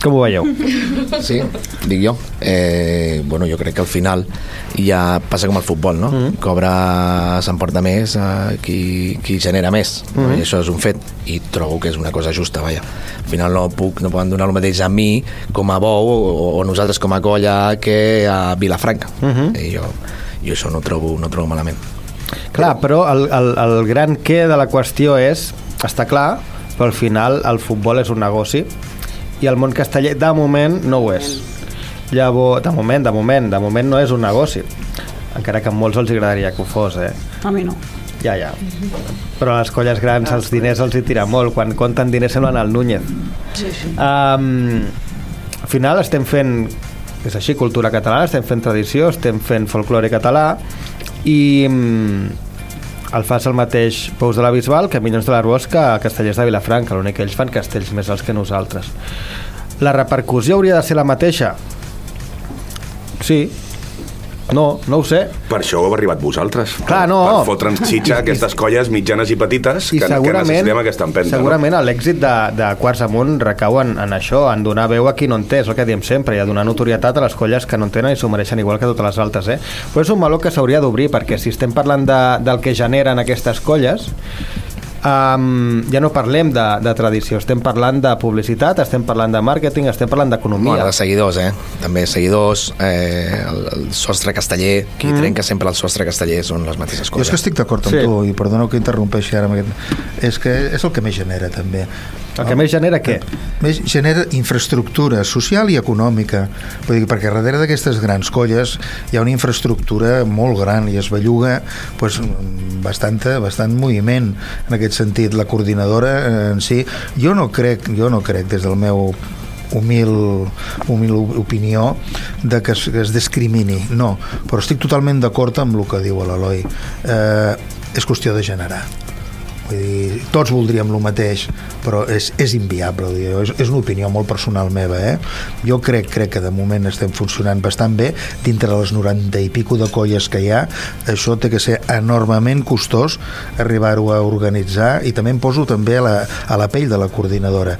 S2: Com ho veieu?
S8: Sí, dic jo. Eh, bueno, jo crec que al final ja passa com el futbol, no? Mm -hmm. Cobra, s'emporta més eh, qui, qui genera més. Mm -hmm. I això és un fet. I trobo que és una cosa justa, vaja. Al final no puc, no poden donar el mateix a mi com a Bou o, o nosaltres com a Colla que a Vilafranca. Mm -hmm. I jo, jo això no ho trobo, no ho trobo malament.
S2: Clar, però el, el, el gran què de la qüestió és, està clar, però al final el futbol és un negoci i el món casteller de moment no ho és. Llavors, de moment, de moment, de moment no és un negoci. Encara que a molts els agradaria que ho fos, eh?
S4: A mi no.
S2: Ja, ja. Però a les colles grans els diners els hi tira molt. Quan compten diners semblen el Núñez.
S4: Sí, sí.
S2: Um, al final estem fent és així, cultura catalana, estem fent tradició, estem fent folklore català i mm, el fas el mateix Pous de la Bisbal que Minyons de l'Arbós que Castellers de Vilafranca, l'únic que ells fan castells més alts que nosaltres. La repercussió hauria de ser la mateixa? Sí. No, no ho sé.
S1: Per això heu arribat vosaltres.
S2: Clar, no.
S1: Per fotre'ns xitxa a aquestes colles mitjanes i petites
S2: I
S1: que, que necessitem aquesta empenta.
S2: segurament l'èxit de, de Quarts Amunt recau en, en això, en donar veu a qui no en té, és el que diem sempre, i a donar notorietat a les colles que no en tenen i s'ho mereixen igual que totes les altres. Eh? Però és un meló que s'hauria d'obrir, perquè si estem parlant de, del que generen aquestes colles, Um, ja no parlem de, de tradició, estem parlant de publicitat, estem parlant de màrqueting, estem parlant d'economia.
S8: Bueno, de seguidors, eh? També seguidors, eh, el, el sostre casteller, qui
S2: Mm.
S8: trenca sempre el sostre casteller són les mateixes
S3: Jo
S8: coses.
S3: és que estic d'acord amb
S2: Sí.
S3: tu, i perdoneu que interrompeixi ara amb aquest... És que és el que més genera, també.
S2: El que més genera què?
S3: Més genera infraestructura social i econòmica. Vull dir, perquè darrere d'aquestes grans colles hi ha una infraestructura molt gran i es belluga pues, bastanta, bastant moviment en aquest sentit. La coordinadora eh, en si, jo no crec, jo no crec des del meu humil, humil opinió de que es, que es discrimini, no, però estic totalment d'acord amb el que diu l'Eloi eh, és qüestió de generar Vull dir, tots voldríem el mateix, però és, és inviable. Dir, és, és una opinió molt personal meva. Eh? Jo crec, crec que de moment estem funcionant bastant bé. Dintre les 90 i pico de colles que hi ha, això té que ser enormement costós arribar-ho a organitzar i també em poso també a la, a la pell de la coordinadora.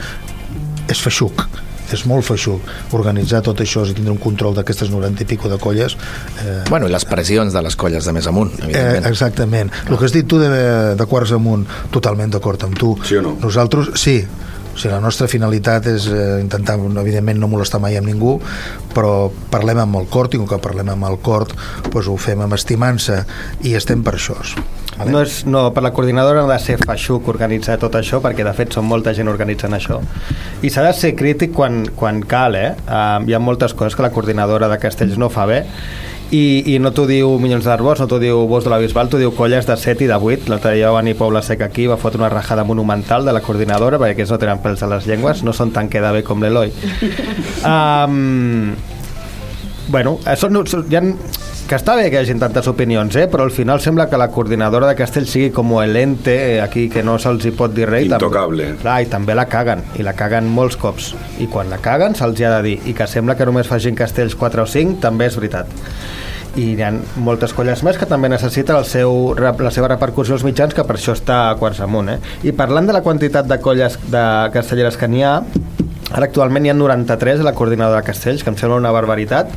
S3: És feixuc és molt feixuc organitzar tot això i tindre un control d'aquestes 90 i pico de colles eh,
S8: Bueno, i les pressions de les colles de més amunt,
S3: Eh,
S8: evidentment.
S3: exactament. El que has dit tu de, de quarts amunt, totalment d'acord amb tu.
S1: Sí o no?
S3: Nosaltres, sí. O sigui, la nostra finalitat és eh, intentar, evidentment, no molestar mai amb ningú, però parlem amb el cort, i com que parlem amb el cort, doncs ho fem amb estimança, i estem per això. Vale?
S2: No, és, no, per la coordinadora no ha de ser feixuc organitzar tot això, perquè de fet són molta gent organitzant això. I s'ha de ser crític quan, quan cal, eh? Uh, hi ha moltes coses que la coordinadora de Castells no fa bé, i, i no t'ho diu Minyons d'Arbós, no t'ho diu Bos de la Bisbal, t'ho diu Colles de 7 i de 8. L'altre dia va venir Paula Seca aquí, va fotre una rajada monumental de la coordinadora, perquè aquests no tenen pèls a les llengües, no són tan queda bé com l'Eloi. Um, bueno, això no, hi ha, que està bé que hi hagi tantes opinions, eh? però al final sembla que la coordinadora de Castell sigui com el ente eh, aquí que no se'ls hi pot dir res. i també-
S1: Intocable.
S2: Clar, i també la caguen, i la caguen molts cops. I quan la caguen se'ls hi ha de dir. I que sembla que només facin castells 4 o 5, també és veritat. I hi ha moltes colles més que també necessiten el seu, la seva repercussió als mitjans, que per això està a quarts amunt. Eh? I parlant de la quantitat de colles de castelleres que n'hi ha, ara actualment hi ha 93 a la coordinadora de castells, que em sembla una barbaritat.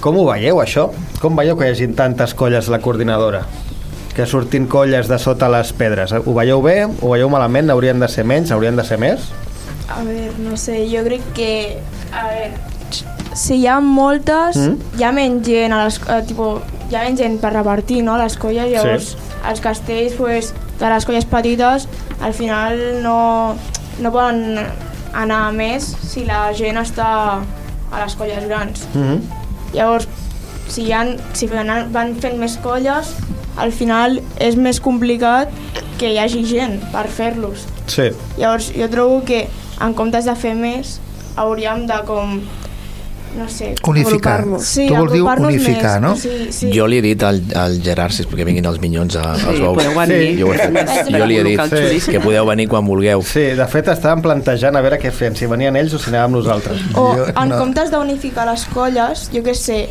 S2: Com ho veieu, això? Com veieu que hi hagi tantes colles a la coordinadora? Que surtin colles de sota les pedres. Ho veieu bé? Ho veieu malament? Haurien de ser menys? Haurien de ser més?
S9: A veure, no sé, jo crec que... A veure, si hi ha moltes,
S2: Mm.
S9: hi ha menys gent, a les, eh, tipo, hi ha menys gent per repartir, no?, les colles, llavors
S2: Sí.
S9: els castells, pues, de les colles petites, al final no, no poden anar més si la gent està a les colles grans.
S2: Mm -hmm.
S9: Llavors, si, hi ha, si van, van fent més colles, al final és més complicat que hi hagi gent per fer-los.
S2: Sí.
S9: Llavors, jo trobo que en comptes de fer més, hauríem de com no sé,
S3: Unificar.
S9: Sí,
S3: Tu vols dir unificar,
S9: més.
S3: no?
S9: Sí, sí.
S8: Jo li he dit al, al Gerard si perquè vinguin els minyons a, als
S11: Sí,
S8: bous.
S11: venir.
S8: Jo, ho he fet.
S11: Més
S8: jo li he dit
S11: xulíssim.
S8: que podeu venir quan vulgueu.
S2: Sí, de fet estàvem plantejant a veure què fem, si venien ells o si anàvem nosaltres.
S9: O
S3: Jo-
S9: en
S3: no.
S9: comptes d'unificar les colles, jo què sé,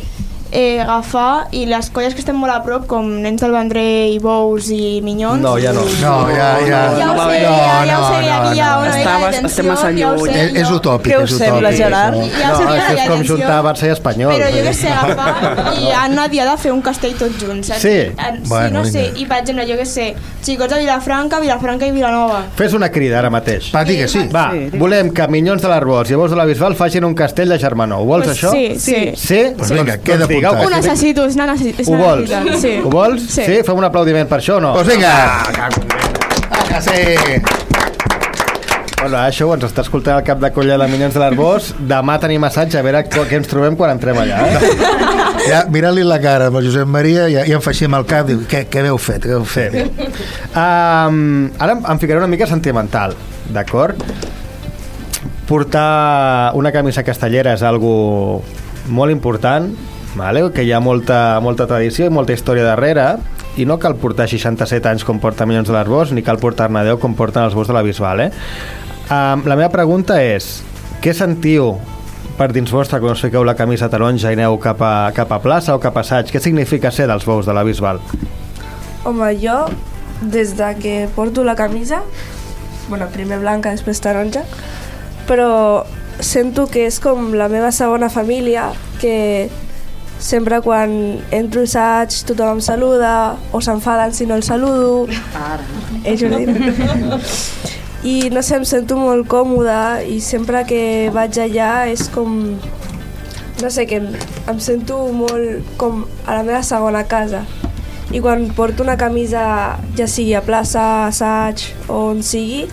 S9: eh, agafar i les colles que estem molt a prop, com Nens del Vendrell, Bous i Minyons...
S2: No, ja no.
S3: No, ja, ja.
S9: Ja ho
S3: no,
S9: sé,
S3: no,
S9: ja, ja ho sé,
S3: no,
S9: aquí hi ha una mica de tensió,
S11: estem massa
S9: ja
S11: lluny.
S9: sé,
S3: És, és
S9: no.
S3: utòpic,
S11: Què us
S3: és
S11: sembla,
S3: utòpic.
S11: Gerard?
S9: Ja
S2: No, això és com juntar Barça i Espanyol.
S9: Però jo que sé, agafar i han anat ja de fer un castell tots junts, saps?
S2: Sí?
S3: Bueno,
S9: sí, no sé, i per exemple, jo que sé, xicots de Vilafranca, Vilafranca i Vilanova.
S2: Fes una crida ara mateix.
S3: Va, digue, sí.
S2: Va, volem que Minyons de l'Arbós i Bous de la Bisbal facin un castell de Germanó. Vols, això?
S9: sí, sí.
S2: Sí?
S3: Pues vinga, queda
S2: digueu
S9: Ho necessito, és una, necessi- és
S2: Ho vols?
S9: necessitat. Sí.
S2: Ho vols?
S9: Sí.
S2: sí? Fem un aplaudiment per això o no?
S3: Doncs vinga. Ah, que sí.
S2: Bueno, això ho ens està escoltant el cap de colla de Minyons de l'Arbós. Demà tenim assaig, a veure què ens trobem quan entrem allà. Eh?
S3: Ja, mirant-li la cara amb el Josep Maria, ja, ja em fa així amb el cap, diu, què, què heu fet? Què heu fet?
S2: Um, ara em- em ficaré una mica sentimental, d'acord? Portar una camisa castellera és algo molt important, vale? que hi ha molta, molta tradició i molta història darrere, i no cal portar 67 anys com porta Milions de l'Arbós, ni cal portar-ne 10 com porten els bous de la Bisbal. Eh? Um, la meva pregunta és, què sentiu per dins vostre quan us fiqueu la camisa taronja i aneu cap a, cap a plaça o cap a assaig? Què significa ser dels bous de la Bisbal?
S5: Home, jo, des de que porto la camisa, bueno, primer blanca, després taronja, però sento que és com la meva segona família, que sempre quan entro a assaig tothom em saluda, o s'enfaden si no el saludo.
S11: Ara.
S5: Eh? I no sé, em sento molt còmoda i sempre que vaig allà és com... No sé, que em, em sento molt com a la meva segona casa. I quan porto una camisa, ja sigui a plaça, assaig o on sigui,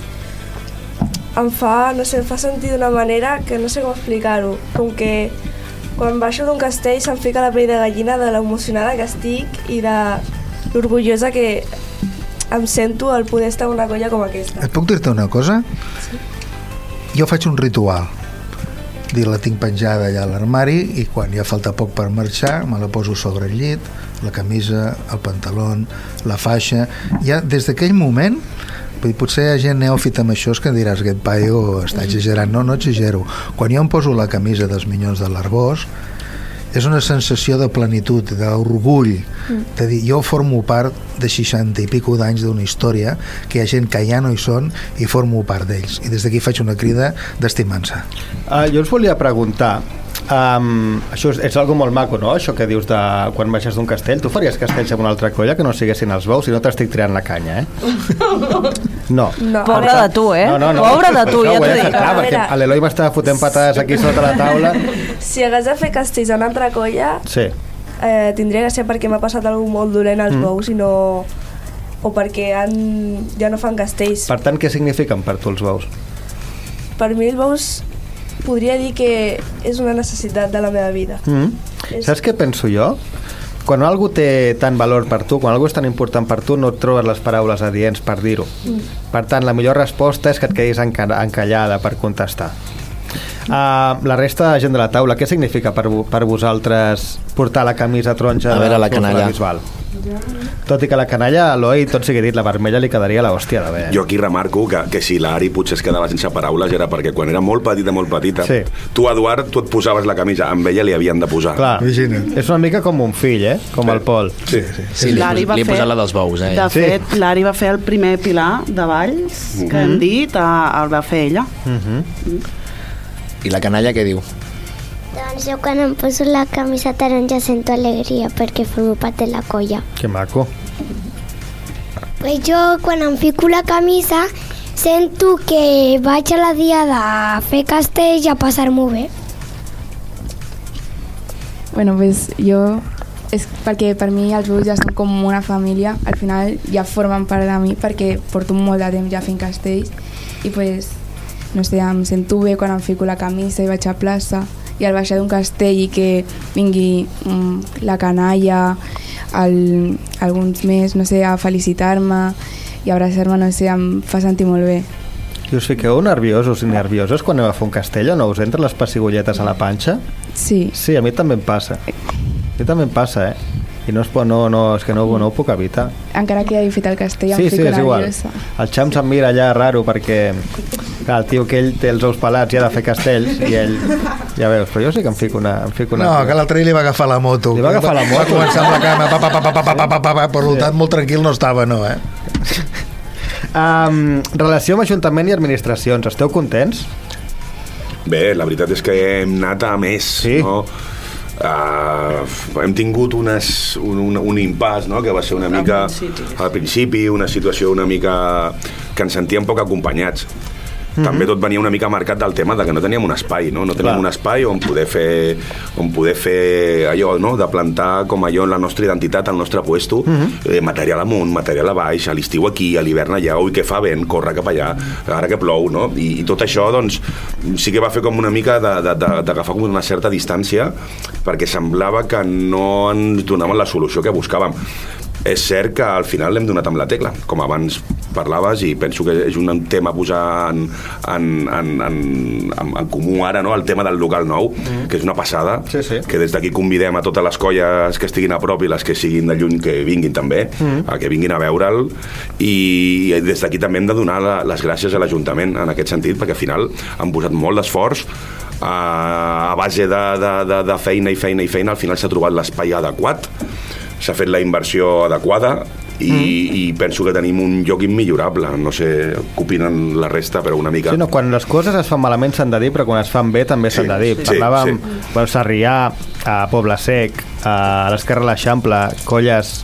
S5: em fa, no sé, em fa sentir d'una manera que no sé com explicar-ho. Com que quan baixo d'un castell se'm fica la pell de gallina de l'emocionada que estic i de l'orgullosa que em sento al poder estar en una colla com aquesta.
S3: Et puc dir-te una cosa? Jo faig un ritual. Dir, la tinc penjada allà a l'armari i quan ja falta poc per marxar me la poso sobre el llit, la camisa, el pantaló, la faixa... Ja des d'aquell moment Vull dir, potser hi ha gent neòfita amb això és que diràs aquest paio està exagerant. No, no exagero. Quan jo em poso la camisa dels Minyons de l'Arbós, és una sensació de plenitud, d'orgull, de dir, jo formo part de 60 i pico d'anys d'una història que hi ha gent que ja no hi són i formo part d'ells. I des d'aquí faig una crida d'estimar-se.
S2: Uh, jo us volia preguntar, um, això és, és algo molt maco, no? Això que dius de quan baixes d'un castell. Tu faries castells amb una altra colla que no siguessin els bous i no t'estic tirant la canya, eh? No.
S5: No.
S4: Pobre de tu, eh?
S2: No, no, no.
S4: Pobre de tu,
S2: Això
S4: ja
S2: ho
S4: t'ho dic.
S2: clar,
S5: A
S2: perquè l'Eloi m'estava fotent patades aquí sota la taula.
S5: Si hagués de fer castells a una altra colla,
S2: Sí.
S5: eh, tindria que ser perquè m'ha passat alguna molt dolent als
S2: mm.
S5: bous i no... o perquè han, ja no fan castells.
S2: Per tant, què signifiquen per tu els bous?
S5: Per mi els bous podria dir que és una necessitat de la meva vida.
S2: Mm.
S5: És-
S2: Saps què penso jo? Quan algú té tant valor per tu, quan algú és tan important per tu, no et trobes les paraules adients per dir-ho.
S5: Mm.
S2: Per tant, la millor resposta és que et quedis enca- encallada per contestar. Uh, la resta de gent de la taula, què significa per, per vosaltres portar la camisa taronja
S8: A veure,
S2: de
S8: la canalla.
S2: Bisbal? Tot i que la canalla, a Eloi, tot sigui dit, la vermella li quedaria la hòstia de bé.
S1: Jo aquí remarco que, que si l'Ari potser es quedava sense paraules era perquè quan era molt petita, molt petita,
S2: Sí.
S1: tu, Eduard, tu et posaves la camisa, amb ella li havien de posar.
S2: Clar, és una mica com un fill, eh? Com el Pol.
S1: Sí,
S3: sí.
S8: Sí, li,
S11: L'Ari va
S8: li
S11: fer-
S8: posat la dels bous, eh?
S11: De
S2: Sí.
S11: fet, l'Ari va fer el primer pilar de Valls, que
S2: Mhm.
S11: hem dit, eh, el va fer ella.
S2: Mhm.
S8: I la canalla què diu?
S7: Doncs jo quan em poso la camisa taronja sento alegria perquè formo part de la colla.
S2: Que maco.
S7: Pues jo quan em fico la camisa sento que vaig a la diada a fer castells i a passar-m'ho bé.
S6: Bueno, pues jo és perquè per mi els bous ja són com una família, al final ja formen part de mi perquè porto molt de temps ja fent castells i pues, no sé, em sento bé quan em fico la camisa i vaig a plaça i al baixar d'un castell i que vingui mm, la canalla, el, alguns més, no sé, a felicitar-me i abraçar-me, no sé, em fa sentir molt bé.
S2: I us fiqueu nerviosos i nervioses quan aneu a fer un castell o no? Us entren les pessigolletes a la panxa?
S6: Sí.
S2: Sí, a mi també em passa. A mi també em passa, eh? I no, es pot, no, no, és que no, no ho puc evitar.
S6: Encara que hagi fet el castell em
S2: Sí,
S6: fico
S2: sí, és igual.
S6: nerviosa.
S2: El Xam se'm mira allà raro perquè Clar, el tio que ell té els ous pelats i ha de fer castells i ell, ja veus, però jo sí que em fico una... Em fico una
S3: No, que l'altre li va agafar la moto.
S2: Li va agafar la moto.
S3: Va començar amb la cama, pa, pa, pa, pa, pa, pa, pa, pa, pa, per tant, molt tranquil no estava, no, eh?
S2: Um, relació amb Ajuntament i administracions, esteu contents?
S1: Bé, la veritat és que hem anat a més, sí? no? Uh, hem tingut unes, un, un, un impàs no? que va ser una mica al principi, una situació una mica que ens sentíem poc acompanyats
S2: Mhm.
S1: també tot venia una mica marcat del tema de que no teníem un espai, no? No teníem
S2: Clar.
S1: un espai on poder fer on poder fer allò, no? De plantar com allò la nostra identitat, el nostre puesto,
S2: Mhm.
S1: eh, material amunt, material a baix, a l'estiu aquí, a l'hivern allà, ui, que fa vent, corre cap allà, ara que plou, no? I, i tot això, doncs, sí que va fer com una mica de- de- de- d'agafar com una certa distància perquè semblava que no ens donaven la solució que buscàvem. És cert que al final l'hem donat amb la tecla, com abans parlaves, i penso que és un tema a posar en, en, en, en, en, en comú ara, no? el tema del local nou, mm. que és una passada,
S2: sí, sí.
S1: que des d'aquí convidem a totes les colles que estiguin a prop i les que siguin de lluny que vinguin també,
S2: Mm.
S1: a que vinguin a veure'l, i des d'aquí també hem de donar la, les gràcies a l'Ajuntament en aquest sentit, perquè al final han posat molt d'esforç a, a base de, de, de, de feina i feina i feina, al final s'ha trobat l'espai adequat, s'ha fet la inversió adequada i, mm. i penso que tenim un lloc immillorable. No sé què opinen la resta, però una mica...
S2: Sí, no, quan les coses es fan malament s'han de dir, però quan es fan bé també s'han de dir.
S1: sí,
S2: Parlàvem,
S1: sí.
S2: sí. bueno, Sarrià, a Poble Sec, a l'Esquerra de l'Eixample, colles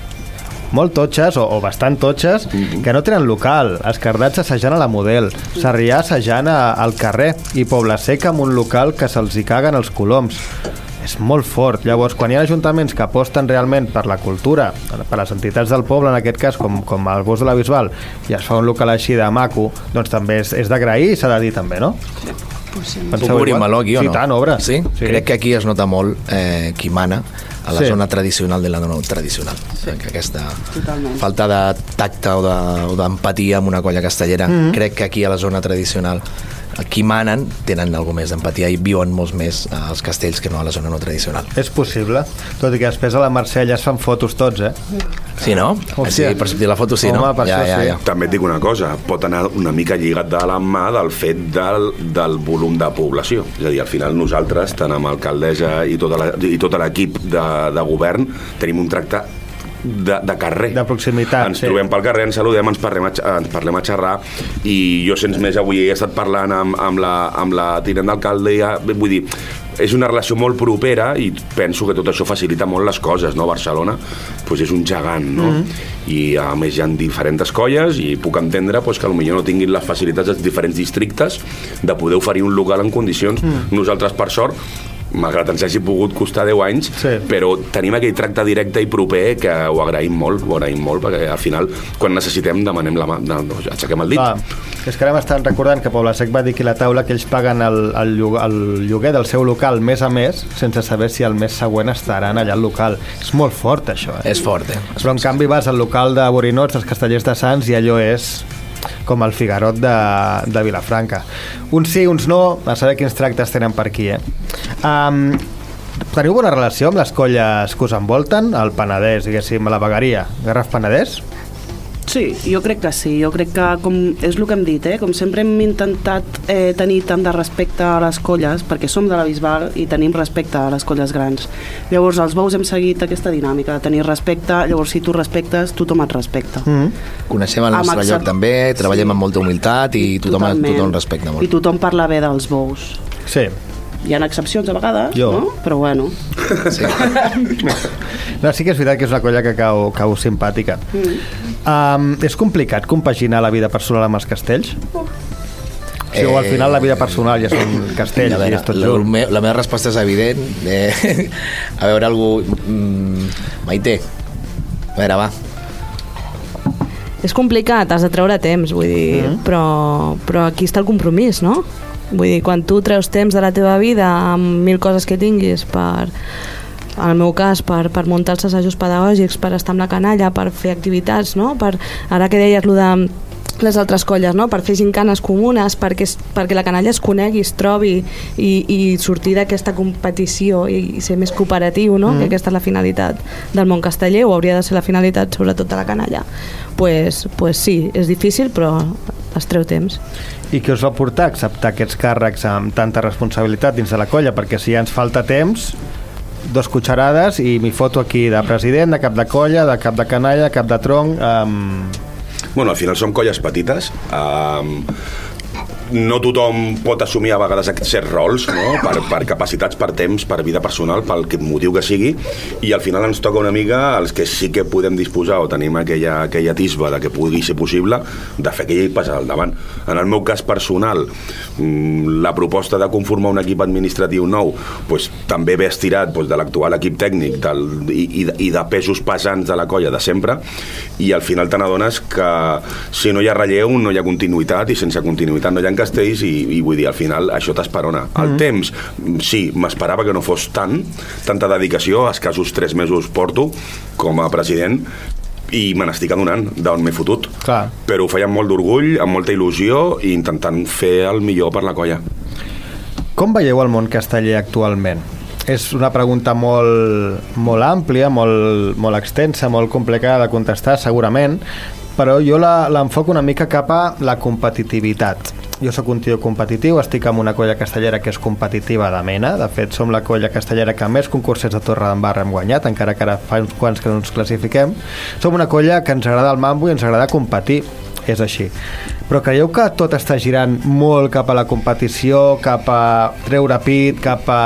S2: molt totxes o, o bastant totxes que no tenen local, escardats assajant a la Model, Sarrià assajant a, al carrer i Poble Sec amb un local que se'ls hi caguen els coloms és molt fort. Llavors, quan hi ha ajuntaments que aposten realment per la cultura, per les entitats del poble, en aquest cas, com, com el Bosc de la Bisbal, i es fa un local així de maco, doncs també és, és d'agrair i s'ha de dir també, no?
S8: Puc obrir un meló aquí o
S2: sí,
S8: no?
S2: tant, obre.
S8: Sí? sí? Crec que aquí es nota molt eh, qui mana a la
S2: Sí.
S8: sí. zona tradicional de la no tradicional. Sí. Que aquesta
S11: Totalment.
S8: falta de tacte o de- o d'empatia amb una colla castellera. Mm -hmm. Crec que aquí a la zona tradicional qui manen tenen alguna més d'empatia i viuen molts més eh, als castells que no a la zona no tradicional.
S2: És possible, tot i que després a la Marsella es fan fotos tots, eh?
S8: Sí, no?
S2: Hòstia.
S8: Sí, per sortir la foto sí, no?
S2: Home, per això sí.
S1: També et dic una cosa, pot anar una mica lligat de la mà del fet del, del volum de població. És a dir, al final nosaltres, tant amb alcaldessa i, tota la, i tot l'equip de, de govern, tenim un tracte de, de carrer.
S2: De proximitat,
S1: Ens
S2: sí.
S1: trobem pel carrer, ens saludem, ens parlem, a, ens parlem a xerrar i jo, sens més, avui he estat parlant amb, amb, la, amb la tinent d'alcalde i ja, vull dir, és una relació molt propera i penso que tot això facilita molt les coses, no? Barcelona pues és un gegant, no?
S2: Mhm.
S1: I a més hi ha diferents colles i puc entendre pues, que potser no tinguin les facilitats dels diferents districtes de poder oferir un local en condicions.
S2: Mm.
S1: Nosaltres, per sort, malgrat ens hagi pogut costar 10 anys,
S2: Sí.
S1: però tenim aquell tracte directe i proper que ho agraïm molt, ho agraïm molt, perquè al final, quan necessitem, demanem la mà, no, no, aixequem el dit.
S2: Va, és que ara m'estan recordant que Poble Sec va dir a la taula que ells paguen el, el, lloguer, el lloguer del seu local mes a mes sense saber si el mes següent estaran allà al local. És molt fort, això. Eh?
S8: És fort, eh?
S2: Però en canvi vas al local de Borinots, dels Castellers de Sants, i allò és com el Figarot de, de Vilafranca. Uns sí, uns no, a saber quins tractes tenen per aquí, eh? Um, teniu bona relació amb les colles que us envolten? El Penedès, diguéssim, la vegueria. Garraf Penedès?
S11: Sí, jo crec que sí. Jo crec que, com és el que hem dit, eh? com sempre hem intentat eh, tenir tant de respecte a les colles, perquè som de la Bisbal i tenim respecte a les colles grans. Llavors, els bous hem seguit aquesta dinàmica, de tenir respecte, llavors si tu respectes, tothom et respecta.
S2: Mm.
S8: Coneixem el nostre lloc també, treballem amb molta humilitat i tothom,
S11: Totalment.
S8: tothom respecta molt.
S11: I tothom parla bé dels bous.
S2: Sí.
S11: Hi ha excepcions a vegades,
S2: Jo.
S11: no? Però bueno.
S8: Sí.
S2: No, sí que és veritat que és una colla que cau, cau simpàtica. Um, és complicat compaginar la vida personal amb els castells? O sigui, o al final la vida personal ja són castells
S8: A veure,
S2: i és tot
S8: la,
S2: junt.
S8: me- la meva resposta és evident. Eh, a veure, algú... Mm, Maite, a veure, va.
S10: És complicat, has de treure temps, vull dir,
S2: Mhm.
S10: però, però aquí està el compromís, no? Vull dir, quan tu treus temps de la teva vida amb mil coses que tinguis per, en el meu cas, per, per muntar els assajos pedagògics, per estar amb la canalla, per fer activitats, no? Per, ara que deies lo de les altres colles, no? per fer gincanes comunes, perquè, perquè la canalla es conegui, es trobi i, i sortir d'aquesta competició i, i ser més cooperatiu, no?
S2: Mm.
S10: que aquesta és la finalitat del món casteller, o hauria de ser la finalitat sobretot de la canalla. Pues, pues sí, és difícil, però es treu temps.
S2: I què us va portar a acceptar aquests càrrecs amb tanta responsabilitat dins de la colla? Perquè si ja ens falta temps, dos cucharades i m'hi foto aquí de president, de cap de colla, de cap de canalla, cap de tronc... Um...
S1: Bueno, al final som colles petites. Um, no tothom pot assumir a vegades certs rols no? per, per capacitats, per temps, per vida personal, pel que motiu que sigui, i al final ens toca una mica els que sí que podem disposar o tenim aquella, aquella tisba de que pugui ser possible de fer aquell pas al davant. En el meu cas personal, mm, la proposta de conformar un equip administratiu nou pues, també ve estirat pues, de l'actual equip tècnic del, i, i, i de pesos pesants de la colla de sempre i al final te n'adones que si no hi ha relleu no hi ha continuïtat i sense continuïtat no hi ha castells i, i vull dir, al final això t'esperona. El
S2: Mhm.
S1: temps, mm, sí, m'esperava que no fos tant, tanta dedicació, escassos tres mesos porto com a president i me n'estic adonant d'on m'he fotut.
S2: Clar.
S1: Però ho feia amb molt d'orgull, amb molta il·lusió i intentant fer el millor per la colla.
S2: Com veieu el món casteller actualment? És una pregunta molt, molt àmplia, molt, molt extensa, molt complicada de contestar, segurament, però jo la- l'enfoco una mica cap a la competitivitat. Jo sóc un tio competitiu, estic amb una colla castellera que és competitiva de mena, de fet som la colla castellera que més concursets de Torredembarra hem guanyat, encara que ara fa uns quants que no ens classifiquem. Som una colla que ens agrada el mambo i ens agrada competir, és així. Però creieu que tot està girant molt cap a la competició, cap a treure pit, cap a...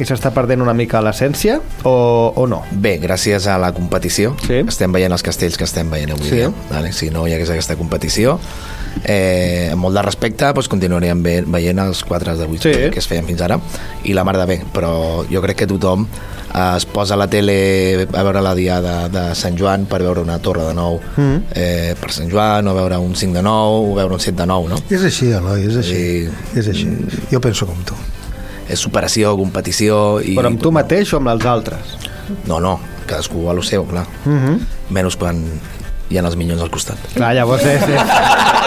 S2: i s'està perdent una mica l'essència, o, o no?
S8: Bé, gràcies a la competició sí. estem veient els castells que estem veient avui
S2: Sí.
S8: dia. Vale? Si no hi hagués aquesta competició, eh, amb molt de respecte, doncs continuaríem ve veient els quadres de 8
S2: Sí.
S8: que es feien fins ara, i la mar de bé, però jo crec que tothom eh, es posa a la tele a veure la diada de Sant Joan per veure una torre de nou
S3: Mm.
S8: eh, per Sant Joan, o veure un 5 de nou, o veure un 7 de nou, no?
S3: És així, Eloi, és així. És així. Jo penso com tu.
S8: És superació, competició... I...
S2: Però amb tu mateix o amb els altres?
S8: No, no, cadascú a lo seu, clar.
S2: Mm -hmm.
S8: Menys quan hi ha els minyons al costat.
S2: Clar, llavors és... és...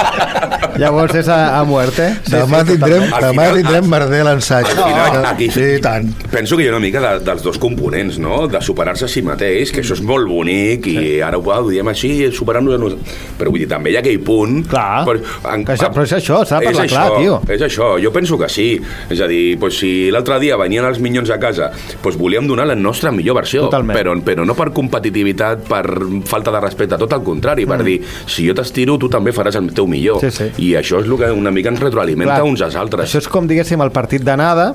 S2: llavors és a, a muerte.
S3: demà tindrem, demà tindrem merder l'ensaig.
S1: Final, aquí
S3: sí, tant.
S1: Penso que hi ha una mica de, dels dos components, no? De superar-se a si mateix, que això és molt bonic, i ara ho, ho diem així, superant-nos a nosaltres. Però vull dir, també hi ha aquell punt...
S2: Clar,
S1: però, en,
S2: això- però és això, s'ha de
S1: és
S2: parlar
S1: això,
S2: clar, tio.
S1: És això, jo penso que sí. És a dir, pues, si l'altre dia venien els minyons a casa, pues, volíem donar la nostra millor versió,
S2: Totalment.
S1: però, però no per competitivitat, per falta de respecte, tot el contrari, per
S2: Mm.
S1: dir, si jo t'estiro, tu també faràs el teu millor.
S2: Sí, sí.
S1: I això és el que una mica ens retroalimenta
S2: Clar.
S1: uns als altres.
S2: Això és com, diguéssim, el partit d'anada,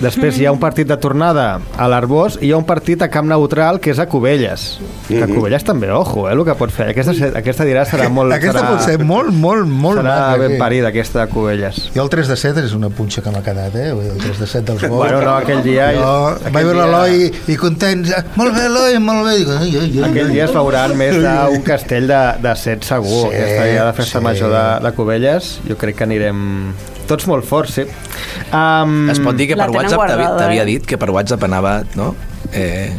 S2: després hi ha un partit de tornada a l'Arbós i hi ha un partit a camp neutral que és a Cubelles. Que a
S3: Mhm.
S2: Cubelles també, ojo, eh, el que pot fer. Aquesta, aquesta dirà serà molt...
S3: Aquesta
S2: serà,
S3: pot ser molt, molt, molt
S2: serà
S3: maca,
S2: ben parida, aquesta de Cubelles.
S3: Jo el 3 de 7 és una punxa que m'ha quedat, eh? El 3 de 7 dels gols.
S2: Bueno, no, aquell dia-
S3: Jo
S2: aquell
S3: vaig veure
S2: dia-
S3: l'Eloi i content. Molt bé, Eloi, molt bé. Dic, ai, ai, ai,
S2: Aquell
S3: ai.
S2: dia es veuran més d'un castell de, de set segur.
S3: Sí,
S2: Aquesta dia de festa
S3: sí.
S2: major de, de Cubelles, jo crec que anirem tots molt forts, sí. Um,
S8: Es pot dir que per WhatsApp t'havia
S2: eh?
S8: dit que per WhatsApp anava, no? Eh,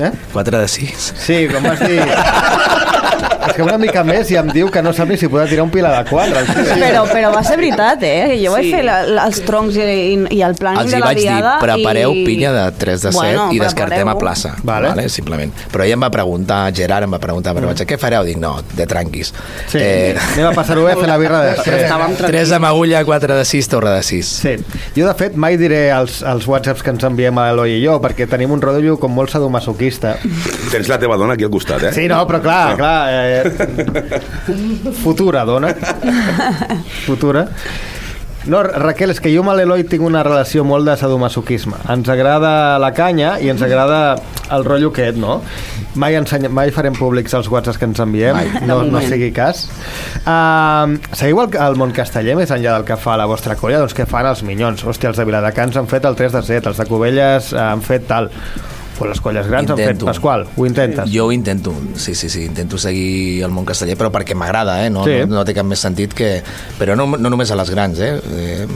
S2: eh?
S8: 4 de 6.
S2: Sí, com vas dir... És que una mica més i em diu que no sap ni si podrà tirar un pilar de 4.
S4: Però, però va ser veritat, eh? Jo vaig
S10: Sí.
S4: fer la, la, els troncs i, i, i el plàning
S8: Els
S4: de
S8: hi
S4: la
S8: vaig dir,
S4: diada
S8: prepareu
S4: i...
S8: pinya de 3 de 7
S4: Bueno,
S8: i descartem a plaça.
S2: Vale.
S8: Vale, simplement. Però ella em va preguntar, Gerard em va preguntar per WhatsApp, què fareu? Dic, no, de tranquis.
S2: Sí, anem a passar-ho bé a fer la birra de set.
S8: 3 amb agulla, 4 de 6, torre de 6.
S2: Sí. Jo, de fet, mai diré els, els whatsapps que ens enviem a l'Eloi i jo, perquè tenim un rotllo com molt sadomasoquista.
S1: Tens la teva dona aquí al costat, eh?
S2: Sí, no, però clar, clar... Eh, futura dona. Futura. No, Raquel, és que jo amb l'Eloi tinc una relació molt de sadomasoquisme. Ens agrada la canya i ens agrada el rotllo aquest, no? Mai, ensenya, mai farem públics els whatsapps que ens enviem,
S8: Mai.
S2: no, no sigui cas. Uh, seguiu el, el món casteller més enllà del que fa la vostra colla? Doncs què fan els minyons? Hòstia, els de Viladecans han fet el 3 de 7, els de Cubelles eh, han fet tal. Pues les colles grans han fet
S8: Intento.
S2: Pasqual, ho intentes?
S8: Jo ho intento, sí, sí, sí, intento seguir el món casteller, però perquè m'agrada, eh? No,
S2: Sí.
S8: no, no té cap més sentit que... Però no, no només a les grans, eh? eh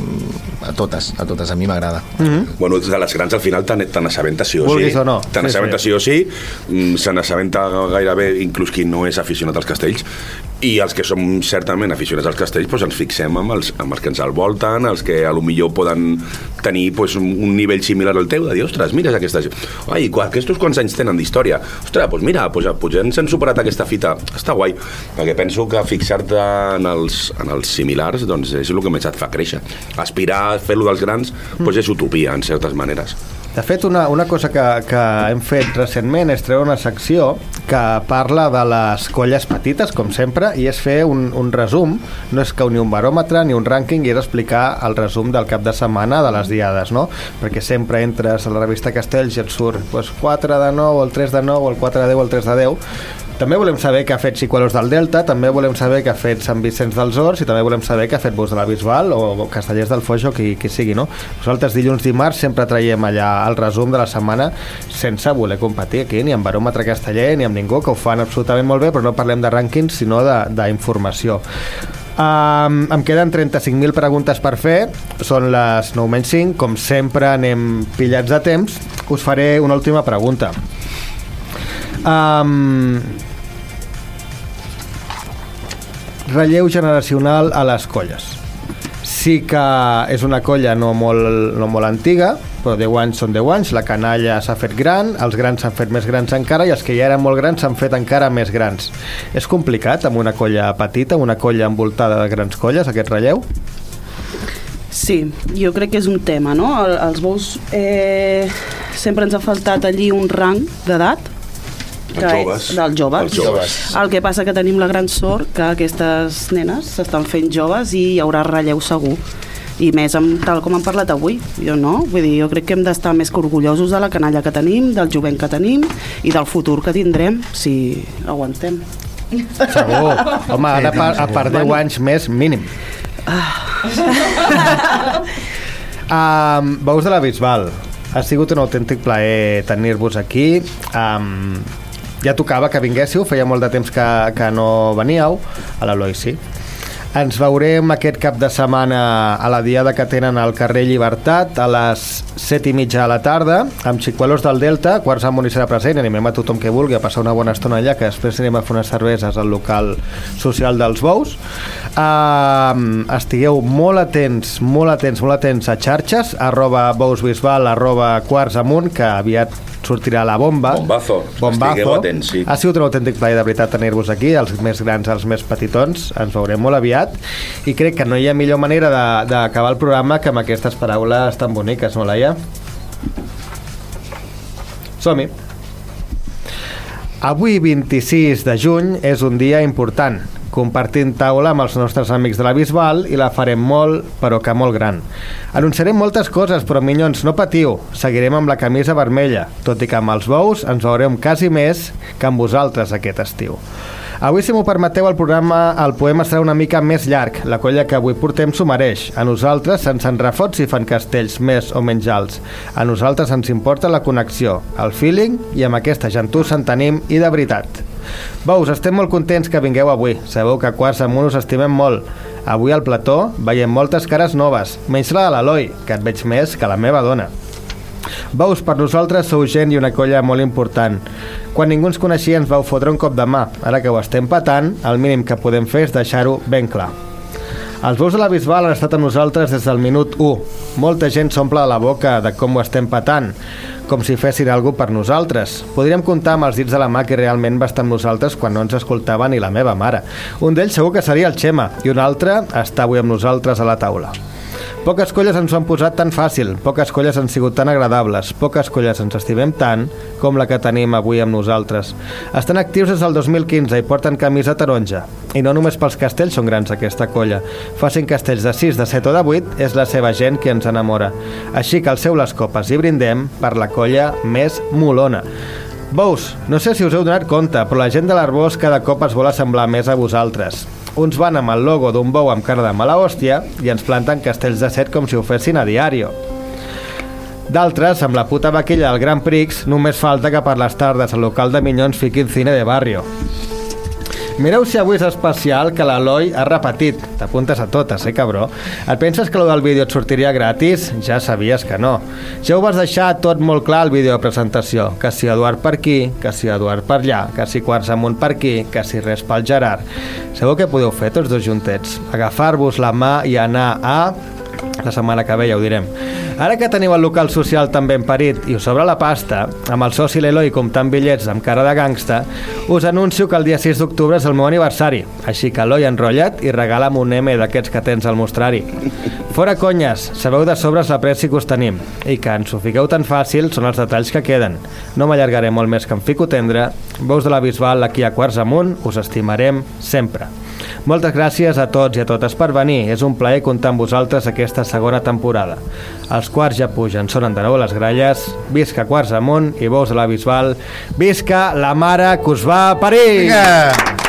S8: a totes, a totes, a mi m'agrada.
S1: Bueno, de les grans al final te n'assabentes sí o sí.
S8: Vulguis o no.
S1: Te n'assabentes
S8: Sí,
S1: sí, o sí, mm, se n'assabenta gairebé inclús qui no és aficionat als castells I els que som certament aficionats als castells doncs ens fixem amb els, amb els que ens envolten, els que a lo millor poden tenir doncs, un, nivell similar al teu, de dir, ostres, mira aquesta... Ai, aquests quants anys tenen d'història? Ostres, doncs mira, doncs, doncs ens hem superat aquesta fita, està guai. Perquè penso que fixar-te en, els, en els similars doncs és el que més et fa créixer. Aspirar a fer-lo dels grans doncs és utopia, en certes maneres.
S2: De fet, una, una cosa que, que hem fet recentment és treure una secció que parla de les colles petites, com sempre, i és fer un, un resum, no és que ni un baròmetre ni un rànquing, i és explicar el resum del cap de setmana de les diades, no? Perquè sempre entres a la revista Castells i et surt pues, 4 de 9, el 3 de 9, el 4 de 10, el 3 de 10, també volem saber què ha fet Xicuelos del Delta, també volem saber què ha fet Sant Vicenç dels Horts i també volem saber què ha fet Bus de la Bisbal o Castellers del Foix o qui, qui sigui, no? Nosaltres dilluns dimarts sempre traiem allà el resum de la setmana sense voler competir aquí, ni amb baròmetre casteller ni amb ningú, que ho fan absolutament molt bé, però no parlem de rànquings, sinó d'informació. Um, em queden 35.000 preguntes per fer, són les 9 menys 5, com sempre anem pillats de temps, us faré una última pregunta. Um, relleu generacional a les colles. Sí que és una colla no molt, no molt antiga, però 10 anys són 10 anys, la canalla s'ha fet gran, els grans s'han fet més grans encara i els que ja eren molt grans s'han fet encara més grans. És complicat amb una colla petita, una colla envoltada de grans colles, aquest relleu?
S11: Sí, jo crec que és un tema, no? El, els bous eh, sempre ens ha faltat allí un rang d'edat
S1: Els joves.
S11: dels joves.
S1: Els joves.
S11: El que passa que tenim la gran sort que aquestes nenes s'estan fent joves i hi haurà relleu segur i més amb, tal com hem parlat avui jo no, vull dir, jo crec que hem d'estar més que orgullosos de la canalla que tenim, del jovent que tenim i del futur que tindrem si aguantem
S2: Segur. Home, ara per, a per 10 anys més mínim. Um, Veus de la Bisbal. Ha sigut un autèntic plaer tenir-vos aquí. Um, ja tocava que vinguéssiu, feia molt de temps que, que no veníeu, a l'Eloi sí. Ens veurem aquest cap de setmana a la diada que tenen al carrer Llibertat a les 7 i mitja de la tarda amb Xicuelos del Delta, quarts amunt i serà present animem a tothom que vulgui a passar una bona estona allà que després anem a fer unes cerveses al local social dels Bous. Uh, estigueu molt atents molt atents, molt atents a xarxes arroba bousbisbal, arroba quarts amunt que aviat sortirà la bomba
S1: Bombazo. Estigueu atents, sí.
S2: ha sigut un autèntic plaer de veritat tenir-vos aquí, els més grans, els més petitons, ens veurem molt aviat i crec que no hi ha millor manera de- d'acabar el programa que amb aquestes paraules tan boniques, no, Laia? Som-hi! Avui, 26 de juny, és un dia important. Compartint taula amb els nostres amics de la Bisbal i la farem molt, però que molt gran. Anunciarem moltes coses, però minyons, no patiu. Seguirem amb la camisa vermella, tot i que amb els bous ens veurem quasi més que amb vosaltres aquest estiu. Avui, si m'ho permeteu, el programa, el poema serà una mica més llarg. La colla que avui portem s'ho mereix. A nosaltres se'ns en refot si fan castells més o menys alts. A nosaltres ens importa la connexió, el feeling i amb aquesta gentussa en tenim i de veritat. Bous, estem molt contents que vingueu avui. Sabeu que a Quarts Amunt us estimem molt. Avui al plató veiem moltes cares noves, menys la de l'Eloi, que et veig més que la meva dona. Veus, per nosaltres sou gent i una colla molt important. Quan ningú ens coneixia ens vau fotre un cop de mà. Ara que ho estem patant, el mínim que podem fer és deixar-ho ben clar. Els veus de la Bisbal han estat amb nosaltres des del minut 1. Molta gent s'omple la boca de com ho estem patant, com si fessin alguna per nosaltres. Podríem comptar amb els dits de la mà que realment va estar amb nosaltres quan no ens escoltava ni la meva mare. Un d'ells segur que seria el Xema, i un altre està avui amb nosaltres a la taula. Poques colles ens ho han posat tan fàcil, poques colles han sigut tan agradables, poques colles ens estimem tant com la que tenim avui amb nosaltres. Estan actius des del 2015 i porten camisa taronja. I no només pels castells són grans aquesta colla. Facin castells de 6, de 7 o de 8, és la seva gent qui ens enamora. Així que alceu les copes i brindem per la colla més molona. Bous, no sé si us heu donat compte, però la gent de l'Arbós cada cop es vol assemblar més a vosaltres. Uns van amb el logo d'un bou amb cara de mala hòstia i ens planten castells de set com si ho fessin a diario. D'altres, amb la puta vaquilla del Gran Prix, només falta que per les tardes al local de Minyons fiquin cine de barrio. Mireu si avui és especial que l'Eloi ha repetit. T'apuntes a totes, eh, cabró? Et penses que el del vídeo et sortiria gratis? Ja sabies que no. Ja ho vas deixar tot molt clar al vídeo de presentació. Que si Eduard per aquí, que si Eduard per allà, que si quarts amunt per aquí, que si res pel Gerard. Segur que podeu fer tots dos juntets. Agafar-vos la mà i anar a... La setmana que ve ja ho direm. Ara que teniu el local social tan ben parit i us sobra la pasta, amb el soci l'Eloi comptant bitllets amb cara de gangsta, us anuncio que el dia 6 d'octubre és el meu aniversari. Així que Eloi enrotllat i regala'm un M d'aquests que tens al mostrari. Fora conyes, sabeu de sobres la pressi que us tenim i que ens ho fiqueu tan fàcil són els detalls que queden. No m'allargaré molt més que em fico tendre. Veus de la Bisbal aquí a Quarts Amunt, us estimarem sempre. Moltes gràcies a tots i a totes per venir. És un plaer comptar amb vosaltres aquesta segona temporada. Els quarts ja pugen, sonen de nou les gralles. Visca Quarts Amunt i Bous de la Bisbal. Visca la mare que us va parir!
S3: Vinga!